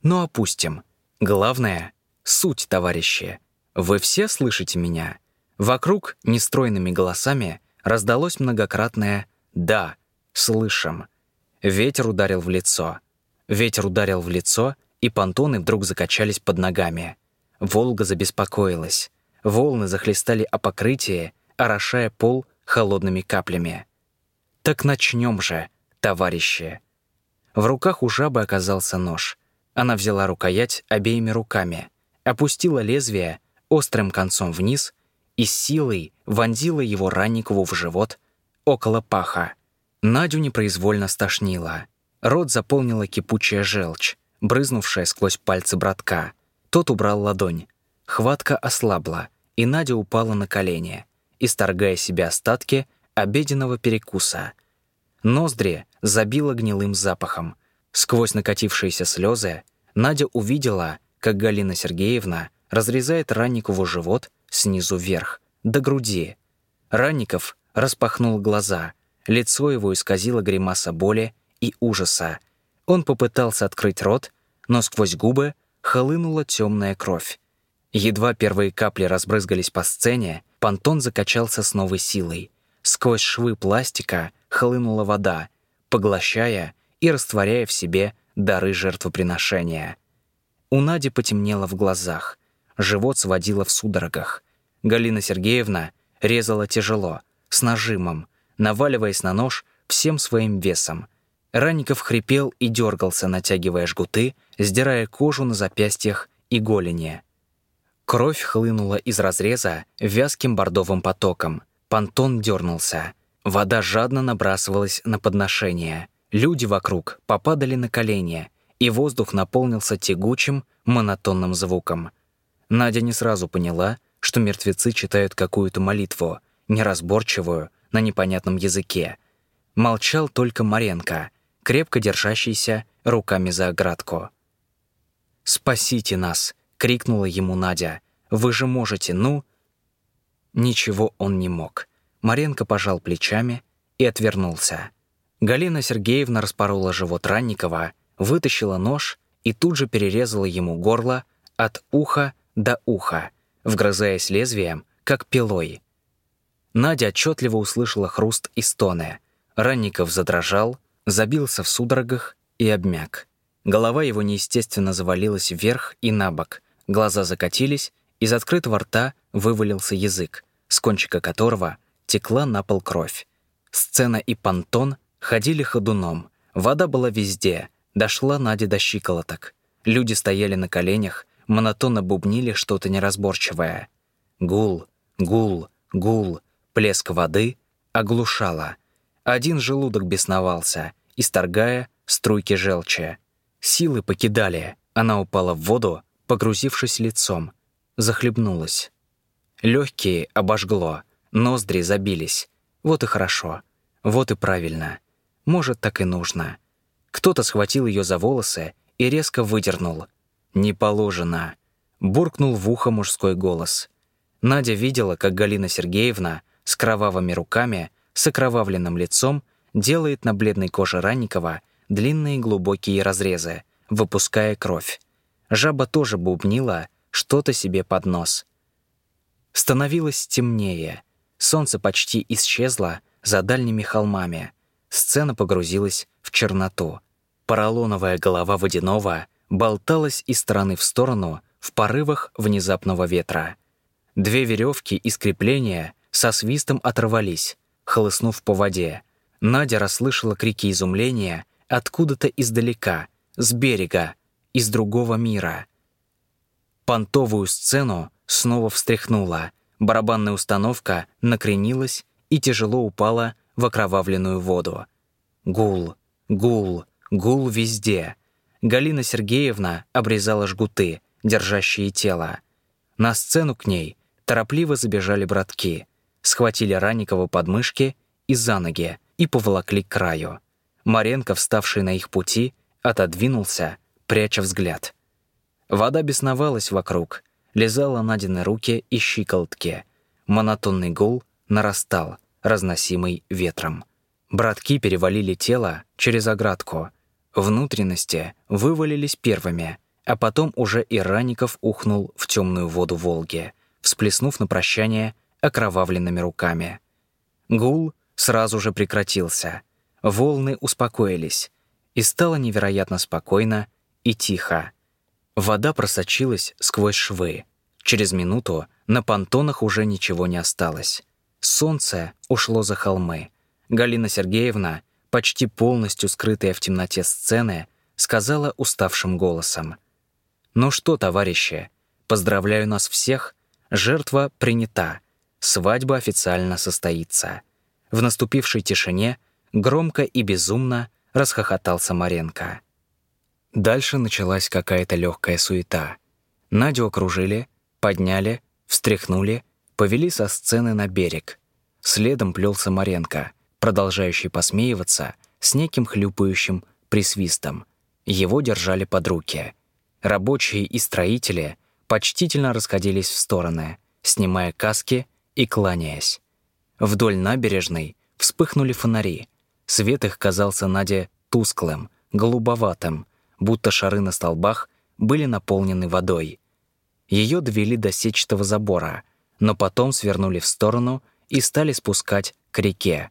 Но опустим. Главное — суть, товарищи. Вы все слышите меня?» Вокруг нестройными голосами раздалось многократное «Да, слышим». Ветер ударил в лицо. Ветер ударил в лицо, и понтоны вдруг закачались под ногами. Волга забеспокоилась. Волны захлестали о покрытие, орошая пол холодными каплями. «Так начнем же, товарищи!» В руках у жабы оказался нож. Она взяла рукоять обеими руками, опустила лезвие острым концом вниз и силой вонзила его Ранникову в живот около паха. Надю непроизвольно стошнило. Рот заполнила кипучая желчь, брызнувшая сквозь пальцы братка. Тот убрал ладонь. Хватка ослабла, и Надя упала на колени, исторгая себе остатки обеденного перекуса. Ноздри забило гнилым запахом. Сквозь накатившиеся слезы Надя увидела, как Галина Сергеевна разрезает Ранникову живот снизу вверх, до груди. Ранников распахнул глаза, лицо его исказило гримаса боли и ужаса. Он попытался открыть рот, но сквозь губы хлынула темная кровь. Едва первые капли разбрызгались по сцене, понтон закачался с новой силой. Сквозь швы пластика хлынула вода, поглощая и растворяя в себе дары жертвоприношения. У Нади потемнело в глазах, живот сводило в судорогах. Галина Сергеевна резала тяжело, с нажимом, наваливаясь на нож всем своим весом. Ранников хрипел и дергался, натягивая жгуты, сдирая кожу на запястьях и голени. Кровь хлынула из разреза вязким бордовым потоком. Понтон дернулся. Вода жадно набрасывалась на подношение. Люди вокруг попадали на колени, и воздух наполнился тягучим, монотонным звуком. Надя не сразу поняла, что мертвецы читают какую-то молитву, неразборчивую, на непонятном языке. Молчал только Маренко, крепко держащийся руками за оградку. «Спасите нас!» — крикнула ему Надя. «Вы же можете, ну...» Ничего он не мог. Маренко пожал плечами и отвернулся. Галина Сергеевна распорола живот Ранникова, вытащила нож и тут же перерезала ему горло от уха до уха, вгрызаясь лезвием, как пилой. Надя отчетливо услышала хруст и стоны. Ранников задрожал, забился в судорогах и обмяк. Голова его неестественно завалилась вверх и на бок, глаза закатились, из открытого рта вывалился язык, с кончика которого текла на пол кровь. Сцена и понтон ходили ходуном, вода была везде, дошла Надя до щиколоток. Люди стояли на коленях, монотонно бубнили что-то неразборчивое. Гул, гул, гул, плеск воды оглушало. Один желудок бесновался, исторгая струйки желчи. Силы покидали, она упала в воду, погрузившись лицом. Захлебнулась. Легкие обожгло, ноздри забились. Вот и хорошо. Вот и правильно. Может, так и нужно. Кто-то схватил ее за волосы и резко выдернул — «Не положено», — буркнул в ухо мужской голос. Надя видела, как Галина Сергеевна с кровавыми руками, с окровавленным лицом делает на бледной коже Ранникова длинные глубокие разрезы, выпуская кровь. Жаба тоже бубнила что-то себе под нос. Становилось темнее. Солнце почти исчезло за дальними холмами. Сцена погрузилась в черноту. Поролоновая голова водяного — болталась из стороны в сторону в порывах внезапного ветра. Две веревки из крепления со свистом оторвались, хлыстнув по воде. Надя расслышала крики изумления откуда-то издалека, с берега, из другого мира. Понтовую сцену снова встряхнула, барабанная установка накренилась и тяжело упала в окровавленную воду. Гул, гул, гул везде — Галина Сергеевна обрезала жгуты, держащие тело. На сцену к ней торопливо забежали братки, схватили Ранникова под мышки и за ноги и поволокли к краю. Маренко, вставший на их пути, отодвинулся, пряча взгляд. Вода бесновалась вокруг, лизала Надины руки и щиколотки. Монотонный гул нарастал, разносимый ветром. Братки перевалили тело через оградку. Внутренности вывалились первыми, а потом уже и Ранников ухнул в темную воду Волги, всплеснув на прощание окровавленными руками. Гул сразу же прекратился. Волны успокоились, и стало невероятно спокойно и тихо. Вода просочилась сквозь швы. Через минуту на понтонах уже ничего не осталось. Солнце ушло за холмы. Галина Сергеевна, почти полностью скрытая в темноте сцены, сказала уставшим голосом. «Ну что, товарищи, поздравляю нас всех, жертва принята, свадьба официально состоится». В наступившей тишине громко и безумно расхохотался Маренко. Дальше началась какая-то легкая суета. Надю окружили, подняли, встряхнули, повели со сцены на берег. Следом плелся Маренко, продолжающий посмеиваться с неким хлюпающим присвистом. Его держали под руки. Рабочие и строители почтительно расходились в стороны, снимая каски и кланяясь. Вдоль набережной вспыхнули фонари. Свет их казался Наде тусклым, голубоватым, будто шары на столбах были наполнены водой. Ее довели до сетчатого забора, но потом свернули в сторону и стали спускать к реке.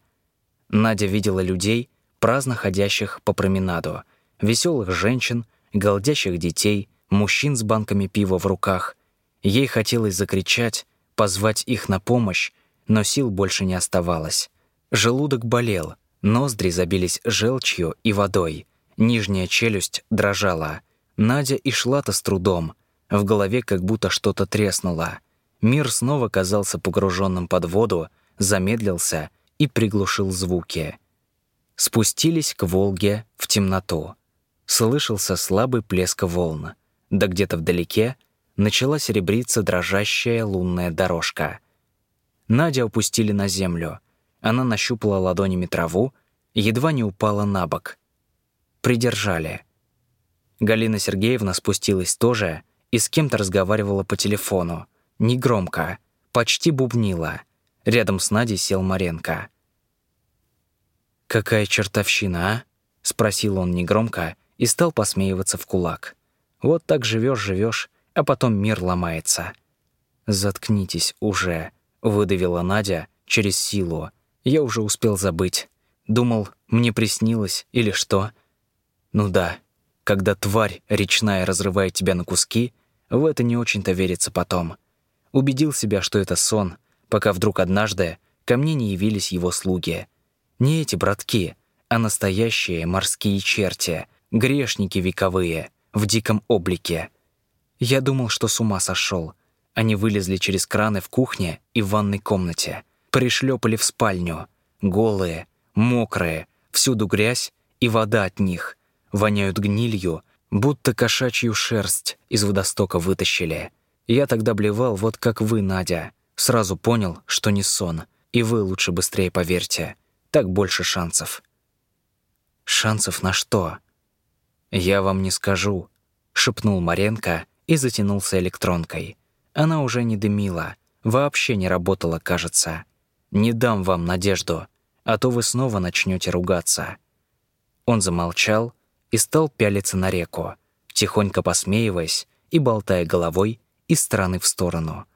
Надя видела людей, праздно ходящих по променаду, веселых женщин, голдящих детей, мужчин с банками пива в руках. Ей хотелось закричать, позвать их на помощь, но сил больше не оставалось. Желудок болел, ноздри забились желчью и водой, нижняя челюсть дрожала. Надя и шла-то с трудом. В голове как будто что-то треснуло. Мир снова казался погруженным под воду, замедлился и приглушил звуки. Спустились к Волге в темноту. Слышался слабый плеск волн. Да где-то вдалеке начала серебриться дрожащая лунная дорожка. Надя опустили на землю. Она нащупала ладонями траву, едва не упала на бок. Придержали. Галина Сергеевна спустилась тоже и с кем-то разговаривала по телефону. Негромко, почти бубнила. Рядом с Надей сел Маренко. «Какая чертовщина, а?» — спросил он негромко и стал посмеиваться в кулак. «Вот так живешь, живешь, а потом мир ломается». «Заткнитесь уже», — выдавила Надя через силу. Я уже успел забыть. Думал, мне приснилось или что. Ну да, когда тварь речная разрывает тебя на куски, в это не очень-то верится потом. Убедил себя, что это сон — пока вдруг однажды ко мне не явились его слуги. Не эти братки, а настоящие морские черти, грешники вековые, в диком облике. Я думал, что с ума сошел. Они вылезли через краны в кухне и в ванной комнате, пришлепали в спальню, голые, мокрые, всюду грязь и вода от них, воняют гнилью, будто кошачью шерсть из водостока вытащили. Я тогда блевал вот как вы, Надя. Сразу понял, что не сон, и вы лучше быстрее поверьте. Так больше шансов. Шансов на что? Я вам не скажу, шепнул Маренко и затянулся электронкой. Она уже не дымила, вообще не работала, кажется. Не дам вам надежду, а то вы снова начнете ругаться. Он замолчал и стал пялиться на реку, тихонько посмеиваясь и болтая головой из стороны в сторону.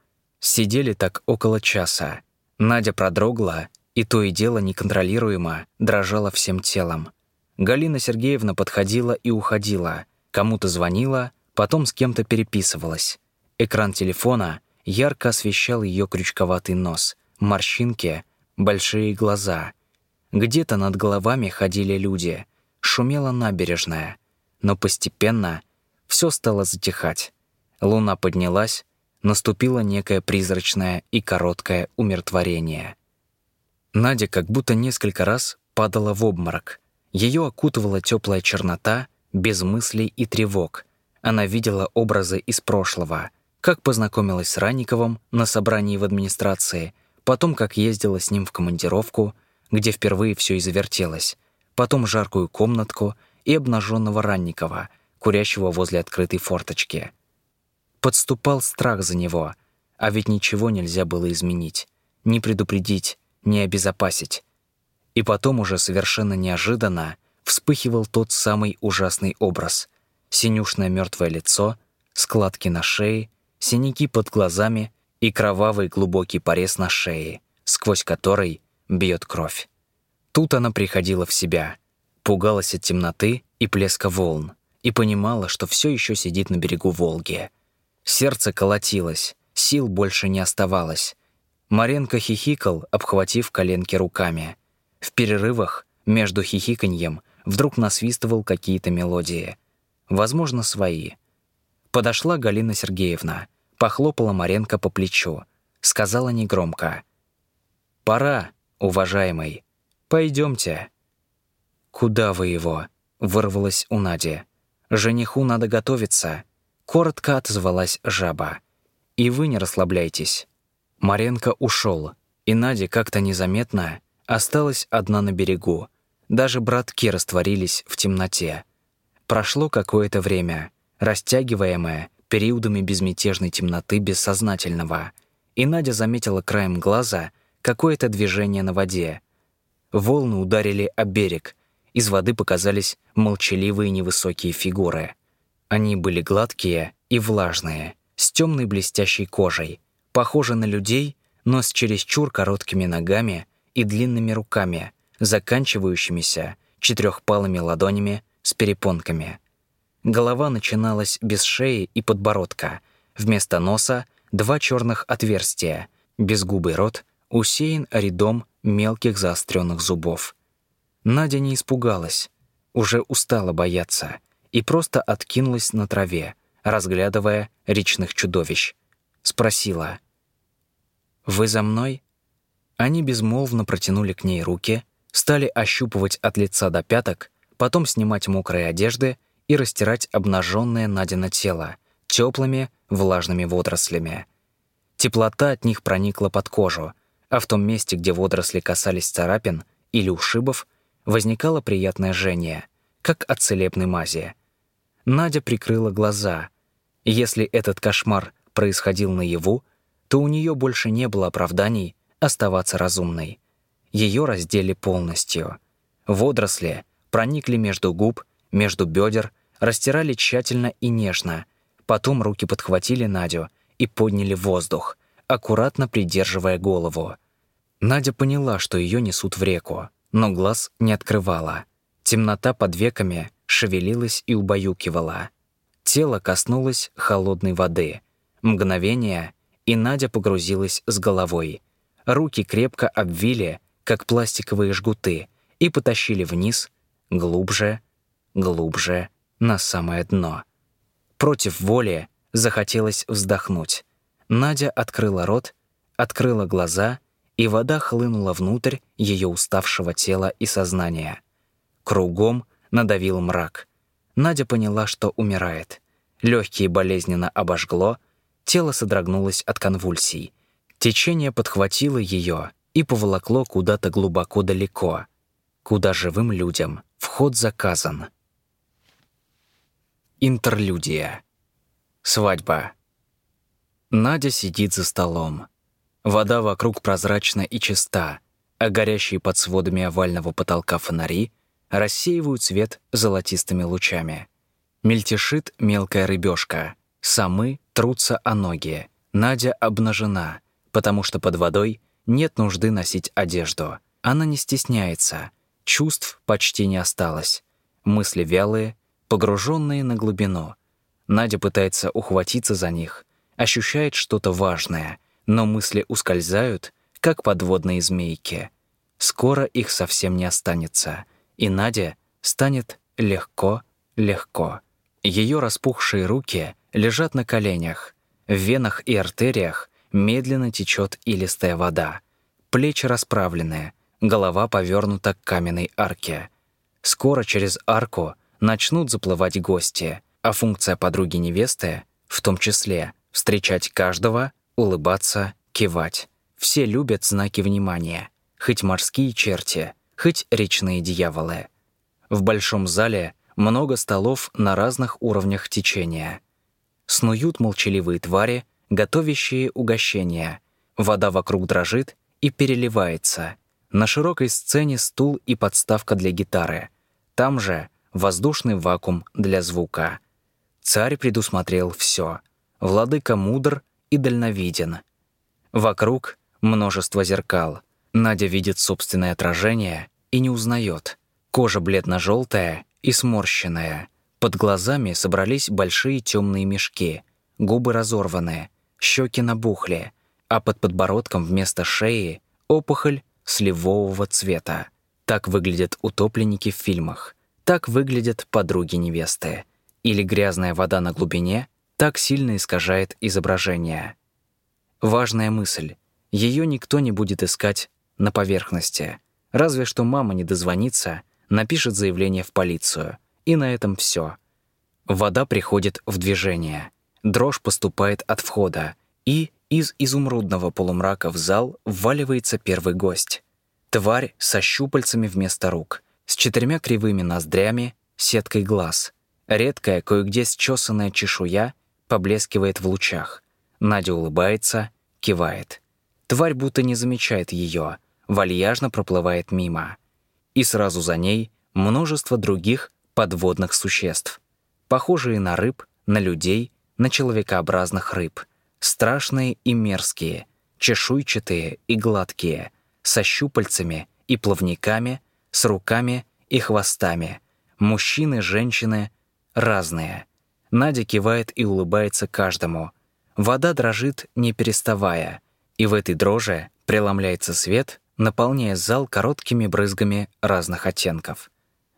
Сидели так около часа. Надя продрогла, и то и дело неконтролируемо дрожала всем телом. Галина Сергеевна подходила и уходила, кому-то звонила, потом с кем-то переписывалась. Экран телефона ярко освещал ее крючковатый нос, морщинки, большие глаза. Где-то над головами ходили люди, шумела набережная, но постепенно все стало затихать. Луна поднялась, наступило некое призрачное и короткое умиротворение. Надя как будто несколько раз падала в обморок. Ее окутывала теплая чернота, без мыслей и тревог. Она видела образы из прошлого, как познакомилась с Ранниковым на собрании в администрации, потом как ездила с ним в командировку, где впервые все и завертелось, потом жаркую комнатку и обнаженного Ранникова, курящего возле открытой форточки. Подступал страх за него, а ведь ничего нельзя было изменить, не предупредить, не обезопасить. И потом уже совершенно неожиданно вспыхивал тот самый ужасный образ. Синюшное мертвое лицо, складки на шее, синяки под глазами и кровавый глубокий порез на шее, сквозь который бьет кровь. Тут она приходила в себя, пугалась от темноты и плеска волн и понимала, что все еще сидит на берегу Волги. Сердце колотилось, сил больше не оставалось. Маренко хихикал, обхватив коленки руками. В перерывах между хихиканьем вдруг насвистывал какие-то мелодии. Возможно, свои. Подошла Галина Сергеевна, похлопала Маренко по плечу, сказала негромко. «Пора, уважаемый, пойдемте». «Куда вы его?» — вырвалась у Нади. «Жениху надо готовиться», — коротко отозвалась жаба. «И вы не расслабляйтесь». Маренко ушел, и Надя как-то незаметно осталась одна на берегу, даже братки растворились в темноте. Прошло какое-то время, растягиваемое периодами безмятежной темноты бессознательного, и Надя заметила краем глаза какое-то движение на воде. Волны ударили о берег, из воды показались молчаливые невысокие фигуры. Они были гладкие и влажные, с темной блестящей кожей, похожи на людей, но с чересчур короткими ногами и длинными руками, заканчивающимися четырехпалыми ладонями с перепонками. Голова начиналась без шеи и подбородка. Вместо носа — два черных отверстия. Безгубый рот усеян рядом мелких заостренных зубов. Надя не испугалась, уже устала бояться, и просто откинулась на траве, разглядывая речных чудовищ. Спросила. «Вы за мной?» Они безмолвно протянули к ней руки, стали ощупывать от лица до пяток, потом снимать мокрые одежды и растирать обнаженное Надино тело теплыми влажными водорослями. Теплота от них проникла под кожу, а в том месте, где водоросли касались царапин или ушибов, возникало приятное жжение, как от целебной мази. Надя прикрыла глаза. Если этот кошмар происходил наяву, то у нее больше не было оправданий оставаться разумной ее раздели полностью. Водоросли проникли между губ, между бедер, растирали тщательно и нежно. Потом руки подхватили Надю и подняли воздух, аккуратно придерживая голову. Надя поняла, что ее несут в реку, но глаз не открывала. Темнота под веками шевелилась и убаюкивала. Тело коснулось холодной воды. Мгновение, и Надя погрузилась с головой. Руки крепко обвили как пластиковые жгуты, и потащили вниз, глубже, глубже, на самое дно. Против воли захотелось вздохнуть. Надя открыла рот, открыла глаза, и вода хлынула внутрь ее уставшего тела и сознания. Кругом надавил мрак. Надя поняла, что умирает. Легкие болезненно обожгло, тело содрогнулось от конвульсий. Течение подхватило ее и поволокло куда-то глубоко далеко, куда живым людям вход заказан. Интерлюдия. Свадьба. Надя сидит за столом. Вода вокруг прозрачна и чиста, а горящие под сводами овального потолка фонари рассеивают свет золотистыми лучами. Мельтешит мелкая рыбешка. Самы трутся о ноги. Надя обнажена, потому что под водой нет нужды носить одежду. Она не стесняется. Чувств почти не осталось. Мысли вялые, погруженные на глубину. Надя пытается ухватиться за них, ощущает что-то важное, но мысли ускользают, как подводные змейки. Скоро их совсем не останется, и Надя станет легко-легко. Ее распухшие руки лежат на коленях, в венах и артериях медленно течет илистая вода. Плечи расправленные, голова повернута к каменной арке. Скоро через арку начнут заплывать гости, а функция подруги невесты, в том числе, встречать каждого, улыбаться, кивать. Все любят знаки внимания, хоть морские черти, хоть речные дьяволы. В большом зале много столов на разных уровнях течения. Снуют молчаливые твари, готовящие угощения. Вода вокруг дрожит и переливается. На широкой сцене стул и подставка для гитары. Там же воздушный вакуум для звука. Царь предусмотрел все. Владыка мудр и дальновиден. Вокруг множество зеркал. Надя видит собственное отражение и не узнает. Кожа бледно-желтая и сморщенная. Под глазами собрались большие темные мешки. Губы разорваны, щеки набухли, а под подбородком вместо шеи — опухоль сливового цвета. Так выглядят утопленники в фильмах. Так выглядят подруги невесты. Или грязная вода на глубине так сильно искажает изображение. Важная мысль. Ее никто не будет искать на поверхности. Разве что мама не дозвонится, напишет заявление в полицию. И на этом все. Вода приходит в движение. Дрожь поступает от входа. И из изумрудного полумрака в зал вваливается первый гость. Тварь со щупальцами вместо рук, с четырьмя кривыми ноздрями, сеткой глаз. Редкая, кое-где счесанная чешуя поблескивает в лучах. Надя улыбается, кивает. Тварь будто не замечает ее, вальяжно проплывает мимо. И сразу за ней множество других подводных существ, похожие на рыб, на людей, на человекообразных рыб, страшные и мерзкие, чешуйчатые и гладкие, со щупальцами и плавниками, с руками и хвостами, мужчины, женщины, разные. Надя кивает и улыбается каждому. Вода дрожит, не переставая — и в этой дроже преломляется свет, наполняя зал короткими брызгами разных оттенков.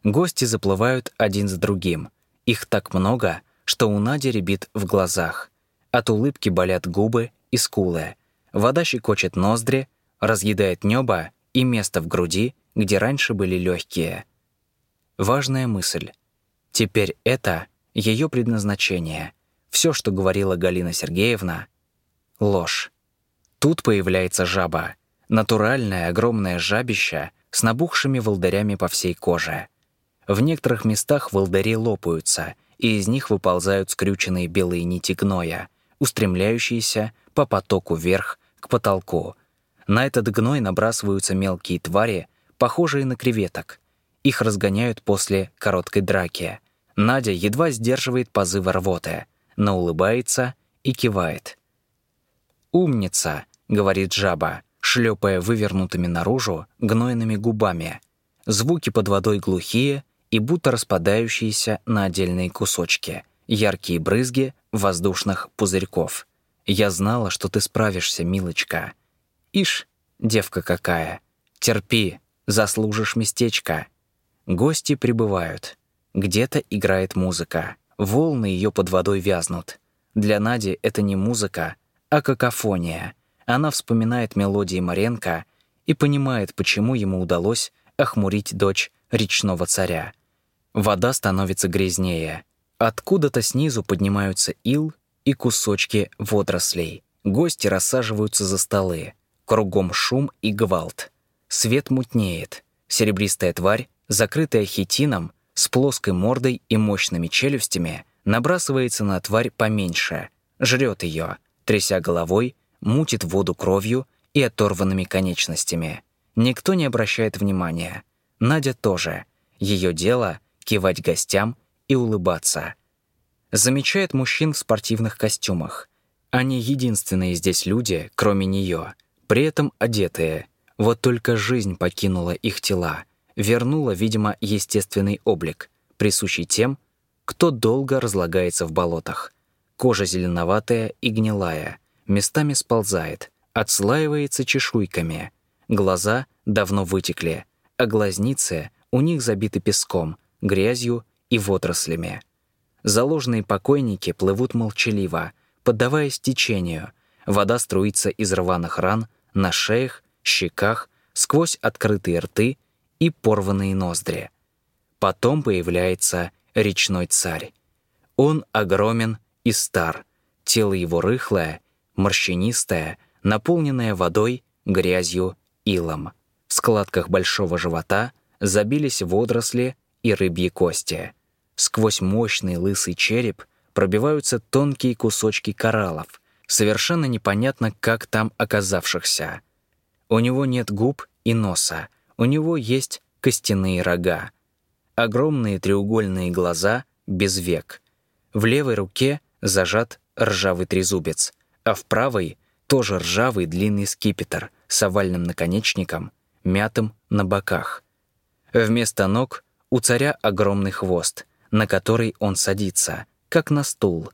Гости заплывают один за другим. Их так много, что у Нади рябит в глазах. От улыбки болят губы и скулы. Вода щекочет ноздри, разъедает небо и место в груди, где раньше были легкие. Важная мысль. Теперь это ее предназначение. Все, что говорила Галина Сергеевна — ложь. Тут появляется жаба. Натуральное огромное жабище с набухшими волдырями по всей коже. В некоторых местах волдыри лопаются, и из них выползают скрюченные белые нити гноя, устремляющиеся по потоку вверх к потолку. На этот гной набрасываются мелкие твари, похожие на креветок. Их разгоняют после короткой драки. Надя едва сдерживает позывы рвоты, но улыбается и кивает. «Умница!» — говорит жаба, шлепая вывернутыми наружу гнойными губами. Звуки под водой глухие и будто распадающиеся на отдельные кусочки, яркие брызги воздушных пузырьков. «Я знала, что ты справишься, милочка». «Ишь, девка какая! Терпи, заслужишь местечко». Гости прибывают. Где-то играет музыка. Волны ее под водой вязнут. Для Нади это не музыка, а какофония — она вспоминает мелодии Маренко и понимает, почему ему удалось охмурить дочь речного царя. Вода становится грязнее. Откуда-то снизу поднимаются ил и кусочки водорослей. Гости рассаживаются за столы. Кругом шум и гвалт. Свет мутнеет. Серебристая тварь, закрытая хитином, с плоской мордой и мощными челюстями, набрасывается на тварь поменьше, жрет ее, тряся головой мутит воду кровью и оторванными конечностями. Никто не обращает внимания. Надя тоже. Ее дело — кивать гостям и улыбаться. Замечает мужчин в спортивных костюмах. Они единственные здесь люди, кроме нее, при этом одетые. Вот только жизнь покинула их тела, вернула, видимо, естественный облик, присущий тем, кто долго разлагается в болотах. Кожа зеленоватая и гнилая — местами сползает, отслаивается чешуйками. Глаза давно вытекли, а глазницы у них забиты песком, грязью и водорослями. Заложенные покойники плывут молчаливо, поддаваясь течению. Вода струится из рваных ран на шеях, щеках, сквозь открытые рты и порванные ноздри. Потом появляется речной царь. Он огромен и стар, тело его рыхлое, морщинистое, наполненное водой, грязью, илом. В складках большого живота забились водоросли и рыбьи кости. Сквозь мощный лысый череп пробиваются тонкие кусочки кораллов, совершенно непонятно, как там оказавшихся. У него нет губ и носа, у него есть костяные рога. Огромные треугольные глаза без век. В левой руке зажат ржавый трезубец, а в правой тоже ржавый длинный скипетр с овальным наконечником, мятым на боках. Вместо ног у царя огромный хвост, на который он садится, как на стул.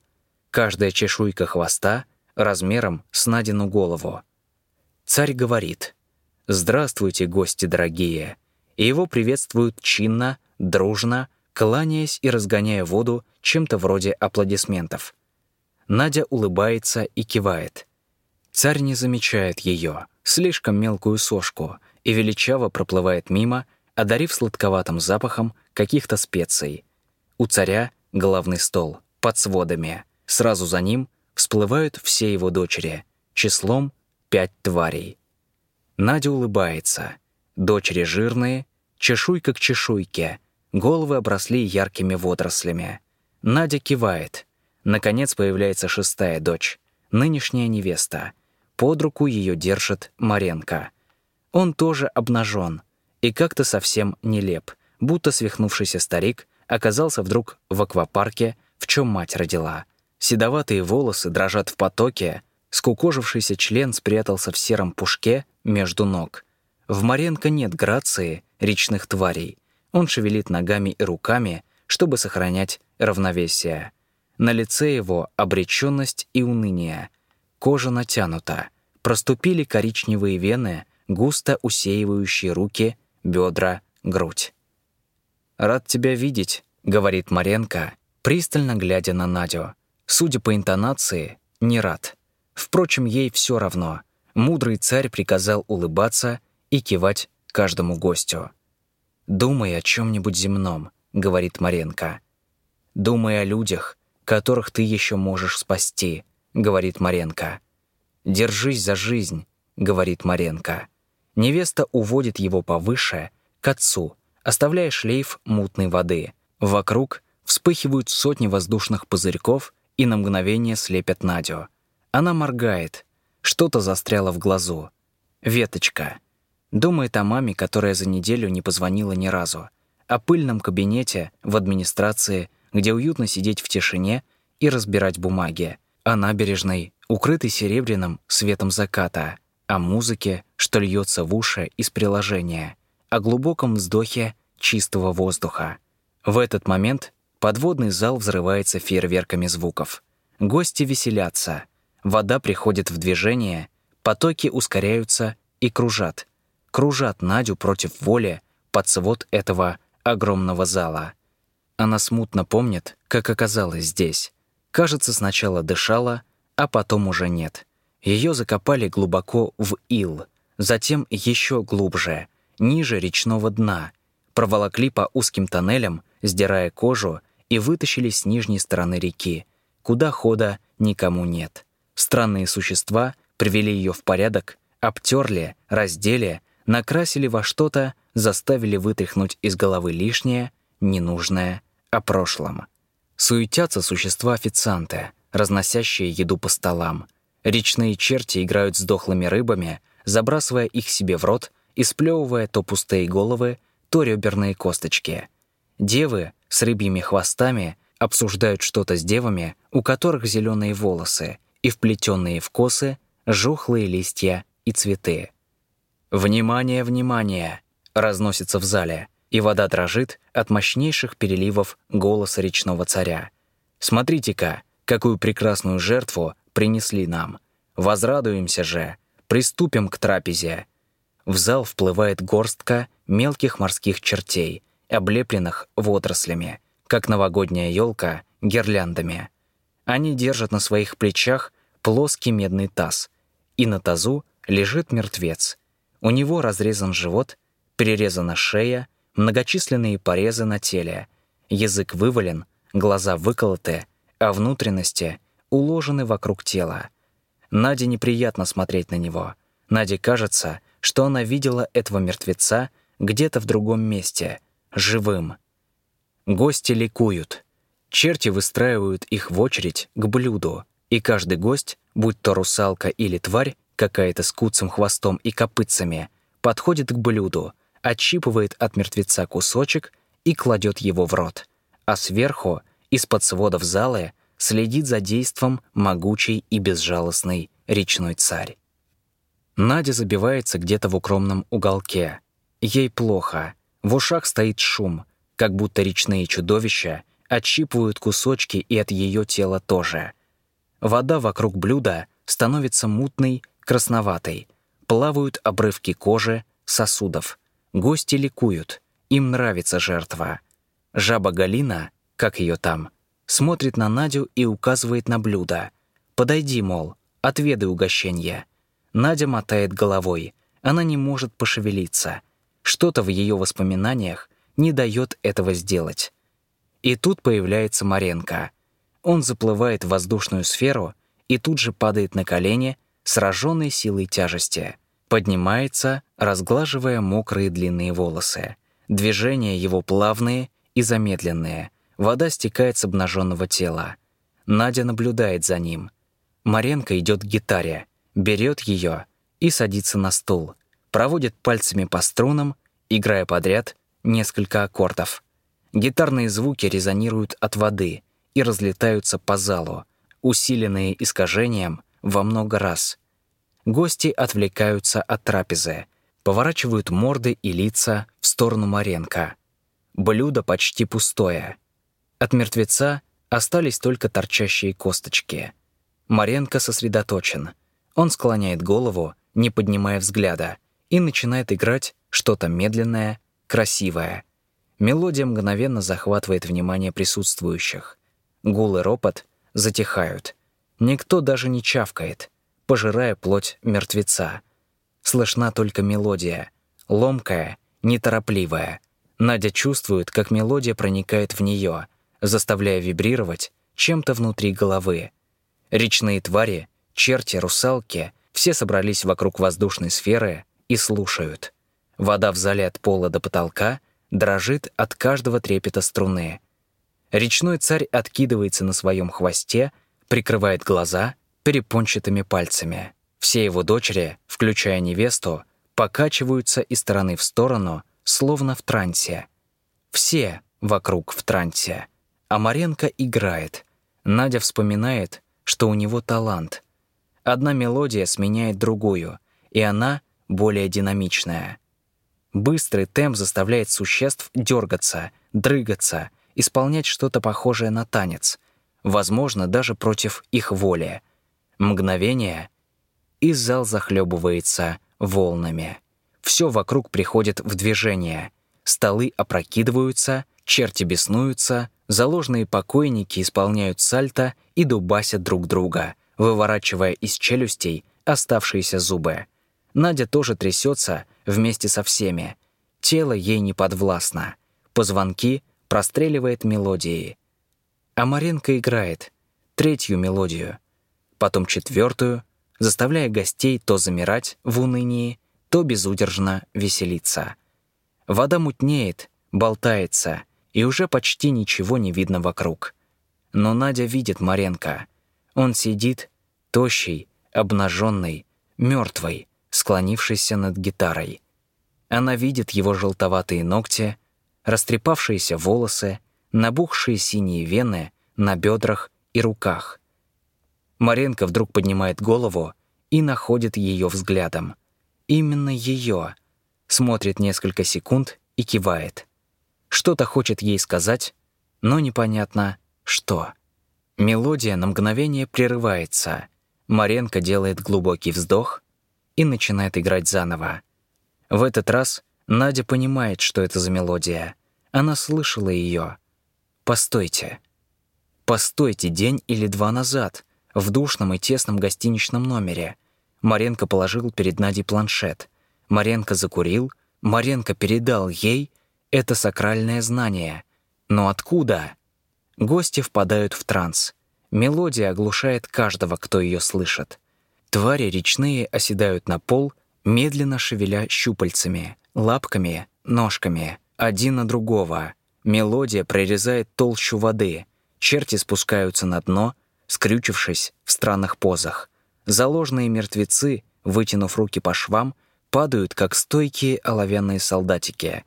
Каждая чешуйка хвоста размером с Надину голову. Царь говорит «Здравствуйте, гости дорогие!» и его приветствуют чинно, дружно, кланяясь и разгоняя воду чем-то вроде аплодисментов. Надя улыбается и кивает. Царь не замечает ее, слишком мелкую сошку, и величаво проплывает мимо, одарив сладковатым запахом каких-то специй. У царя главный стол, под сводами. Сразу за ним всплывают все его дочери, числом пять тварей. Надя улыбается. Дочери жирные, чешуйка к чешуйке, головы обросли яркими водорослями. Надя кивает. Наконец появляется шестая дочь, нынешняя невеста. Под руку ее держит Маренко. Он тоже обнажен и как-то совсем нелеп, будто свихнувшийся старик оказался вдруг в аквапарке, в чем мать родила. Седоватые волосы дрожат в потоке, скукожившийся член спрятался в сером пушке между ног. В Маренко нет грации речных тварей. Он шевелит ногами и руками, чтобы сохранять равновесие. На лице его обреченность и уныние. Кожа натянута. Проступили коричневые вены, густо усеивающие руки, бедра, грудь. «Рад тебя видеть», — говорит Маренко, пристально глядя на Надю. Судя по интонации, не рад. Впрочем, ей все равно. Мудрый царь приказал улыбаться и кивать каждому гостю. «Думай о чем-нибудь земном», — говорит Маренко. «Думай о людях, которых ты еще можешь спасти», — говорит Маренко. «Держись за жизнь», — говорит Маренко. Невеста уводит его повыше, к отцу, оставляя шлейф мутной воды. Вокруг вспыхивают сотни воздушных пузырьков и на мгновение слепят Надю. Она моргает. Что-то застряло в глазу. Веточка. Думает о маме, которая за неделю не позвонила ни разу. О пыльном кабинете в администрации, где уютно сидеть в тишине и разбирать бумаги. О набережной, укрытой серебряным светом заката. О музыке, что льется в уши из приложения о глубоком вздохе чистого воздуха. В этот момент подводный зал взрывается фейерверками звуков. Гости веселятся. Вода приходит в движение, потоки ускоряются и кружат. Кружат Надю против воли под свод этого огромного зала. Она смутно помнит, как оказалась здесь. Кажется, сначала дышала, а потом уже нет. Ее закопали глубоко в ил, затем еще глубже — ниже речного дна, проволокли по узким тоннелям, сдирая кожу, и вытащили с нижней стороны реки, куда хода никому нет. Странные существа привели ее в порядок, обтерли, раздели, накрасили во что-то, заставили вытряхнуть из головы лишнее, ненужное, о прошлом. Суетятся существа-официанты, разносящие еду по столам. Речные черти играют с дохлыми рыбами, забрасывая их себе в рот и сплевывая то пустые головы, то реберные косточки. Девы с рыбьими хвостами обсуждают что-то с девами, у которых зеленые волосы и вплетенные в косы жухлые листья и цветы. «Внимание, внимание!» разносится в зале, и вода дрожит от мощнейших переливов голоса речного царя. «Смотрите-ка, какую прекрасную жертву принесли нам! Возрадуемся же! Приступим к трапезе! В зал вплывает горстка мелких морских чертей, облепленных водорослями, как новогодняя елка гирляндами. Они держат на своих плечах плоский медный таз, и на тазу лежит мертвец. У него разрезан живот, перерезана шея, многочисленные порезы на теле. язык вывален, глаза выколоты, а внутренности уложены вокруг тела. Наде неприятно смотреть на него. Наде кажется, что она видела этого мертвеца где-то в другом месте, живым. Гости ликуют. Черти выстраивают их в очередь к блюду, и каждый гость, будь то русалка или тварь, какая-то с куцым хвостом и копытцами, подходит к блюду, отщипывает от мертвеца кусочек и кладет его в рот. А сверху, из-под сводов залы, следит за действом могучий и безжалостный речной царь. Надя забивается где-то в укромном уголке. Ей плохо. В ушах стоит шум, как будто речные чудовища отщипывают кусочки и от ее тела тоже. Вода вокруг блюда становится мутной, красноватой. Плавают обрывки кожи, сосудов. Гости ликуют. Им нравится жертва. Жаба Галина, как ее там, смотрит на Надю и указывает на блюдо. «Подойди, мол, отведай угощение». Надя мотает головой. Она не может пошевелиться. Что-то в ее воспоминаниях не дает этого сделать. И тут появляется Маренко. Он заплывает в воздушную сферу и тут же падает на колени, сраженный силой тяжести. Поднимается, разглаживая мокрые длинные волосы. Движения его плавные и замедленные — Вода стекает с обнаженного тела. Надя наблюдает за ним. Маренко идет к гитаре, берет ее и садится на стул, проводит пальцами по струнам, играя подряд несколько аккордов. Гитарные звуки резонируют от воды и разлетаются по залу, усиленные искажением во много раз. Гости отвлекаются от трапезы, поворачивают морды и лица в сторону Маренко. Блюдо почти пустое — от мертвеца остались только торчащие косточки. Маренко сосредоточен. Он склоняет голову, не поднимая взгляда, и начинает играть что-то медленное, красивое. Мелодия мгновенно захватывает внимание присутствующих. Гул и ропот затихают. Никто даже не чавкает, пожирая плоть мертвеца. Слышна только мелодия, ломкая, неторопливая. Надя чувствует, как мелодия проникает в нее — заставляя вибрировать чем-то внутри головы. Речные твари, черти, русалки — все собрались вокруг воздушной сферы и слушают. Вода в зале от пола до потолка дрожит от каждого трепета струны. Речной царь откидывается на своем хвосте, прикрывает глаза перепончатыми пальцами. Все его дочери, включая невесту, покачиваются из стороны в сторону, словно в трансе. Все вокруг в трансе. А Маренко играет. Надя вспоминает, что у него талант. Одна мелодия сменяет другую, и она более динамичная. Быстрый темп заставляет существ дергаться, дрыгаться, исполнять что-то похожее на танец, возможно, даже против их воли. Мгновение, и зал захлебывается волнами. Все вокруг приходит в движение. Столы опрокидываются, черти беснуются, Заложные покойники исполняют сальто и дубасят друг друга, выворачивая из челюстей оставшиеся зубы. Надя тоже трясется вместе со всеми. Тело ей не подвластно. Позвонки простреливает мелодии. А Маренко играет третью мелодию, потом четвертую, заставляя гостей то замирать в унынии, то безудержно веселиться. Вода мутнеет, болтается — и уже почти ничего не видно вокруг. Но Надя видит Маренко. Он сидит, тощий, обнаженный, мертвый, склонившийся над гитарой. Она видит его желтоватые ногти, растрепавшиеся волосы, набухшие синие вены на бедрах и руках. Маренко вдруг поднимает голову и находит ее взглядом. Именно ее. Смотрит несколько секунд и кивает. Что-то хочет ей сказать, но непонятно что. Мелодия на мгновение прерывается. Маренко делает глубокий вздох и начинает играть заново. В этот раз Надя понимает, что это за мелодия. Она слышала ее. «Постойте. Постойте день или два назад, в душном и тесном гостиничном номере». Маренко положил перед Надей планшет. Маренко закурил, Маренко передал ей — это сакральное знание. Но откуда? Гости впадают в транс. Мелодия оглушает каждого, кто ее слышит. Твари речные оседают на пол, медленно шевеля щупальцами, лапками, ножками, один на другого. Мелодия прорезает толщу воды. Черти спускаются на дно, скрючившись в странных позах. Заложенные мертвецы, вытянув руки по швам, падают, как стойкие оловянные солдатики.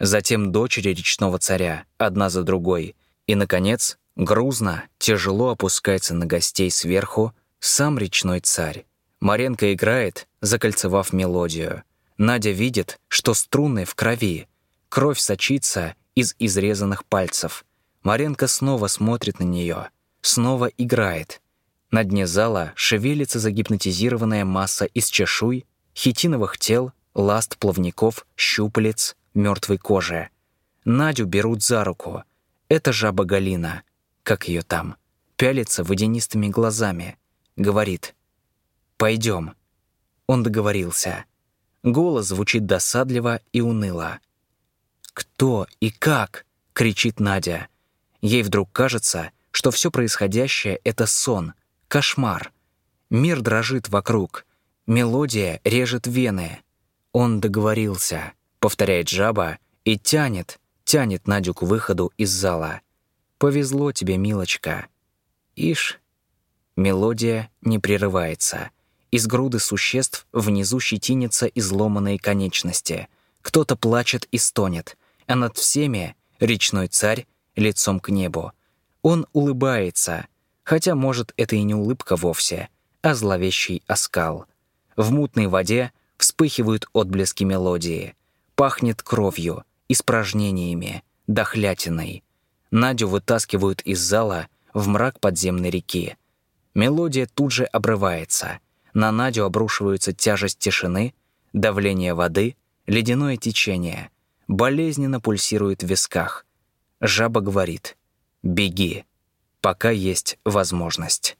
Затем дочери речного царя, одна за другой. И, наконец, грузно, тяжело опускается на гостей сверху сам речной царь. Маренко играет, закольцевав мелодию. Надя видит, что струны в крови. Кровь сочится из изрезанных пальцев. Маренко снова смотрит на нее, снова играет. На дне зала шевелится загипнотизированная масса из чешуй, хитиновых тел, ласт плавников, щупалец, мертвой кожи. Надю берут за руку. Это жаба Галина, как ее там, пялится водянистыми глазами. Говорит «Пойдем». Он договорился. Голос звучит досадливо и уныло. «Кто и как?» — кричит Надя. Ей вдруг кажется, что все происходящее — это сон, кошмар. Мир дрожит вокруг, мелодия режет вены. Он договорился, повторяет жаба и тянет, тянет Надю к выходу из зала. «Повезло тебе, милочка». Ишь, мелодия не прерывается. Из груды существ внизу щетинятся изломанные конечности. Кто-то плачет и стонет, а над всеми — речной царь лицом к небу. Он улыбается, хотя, может, это и не улыбка вовсе, а зловещий оскал. В мутной воде вспыхивают отблески мелодии. Пахнет кровью, испражнениями, дохлятиной. Надю вытаскивают из зала в мрак подземной реки. Мелодия тут же обрывается — на Надю обрушиваются тяжесть тишины, давление воды, ледяное течение. Болезненно пульсирует в висках. Жаба говорит «Беги, пока есть возможность».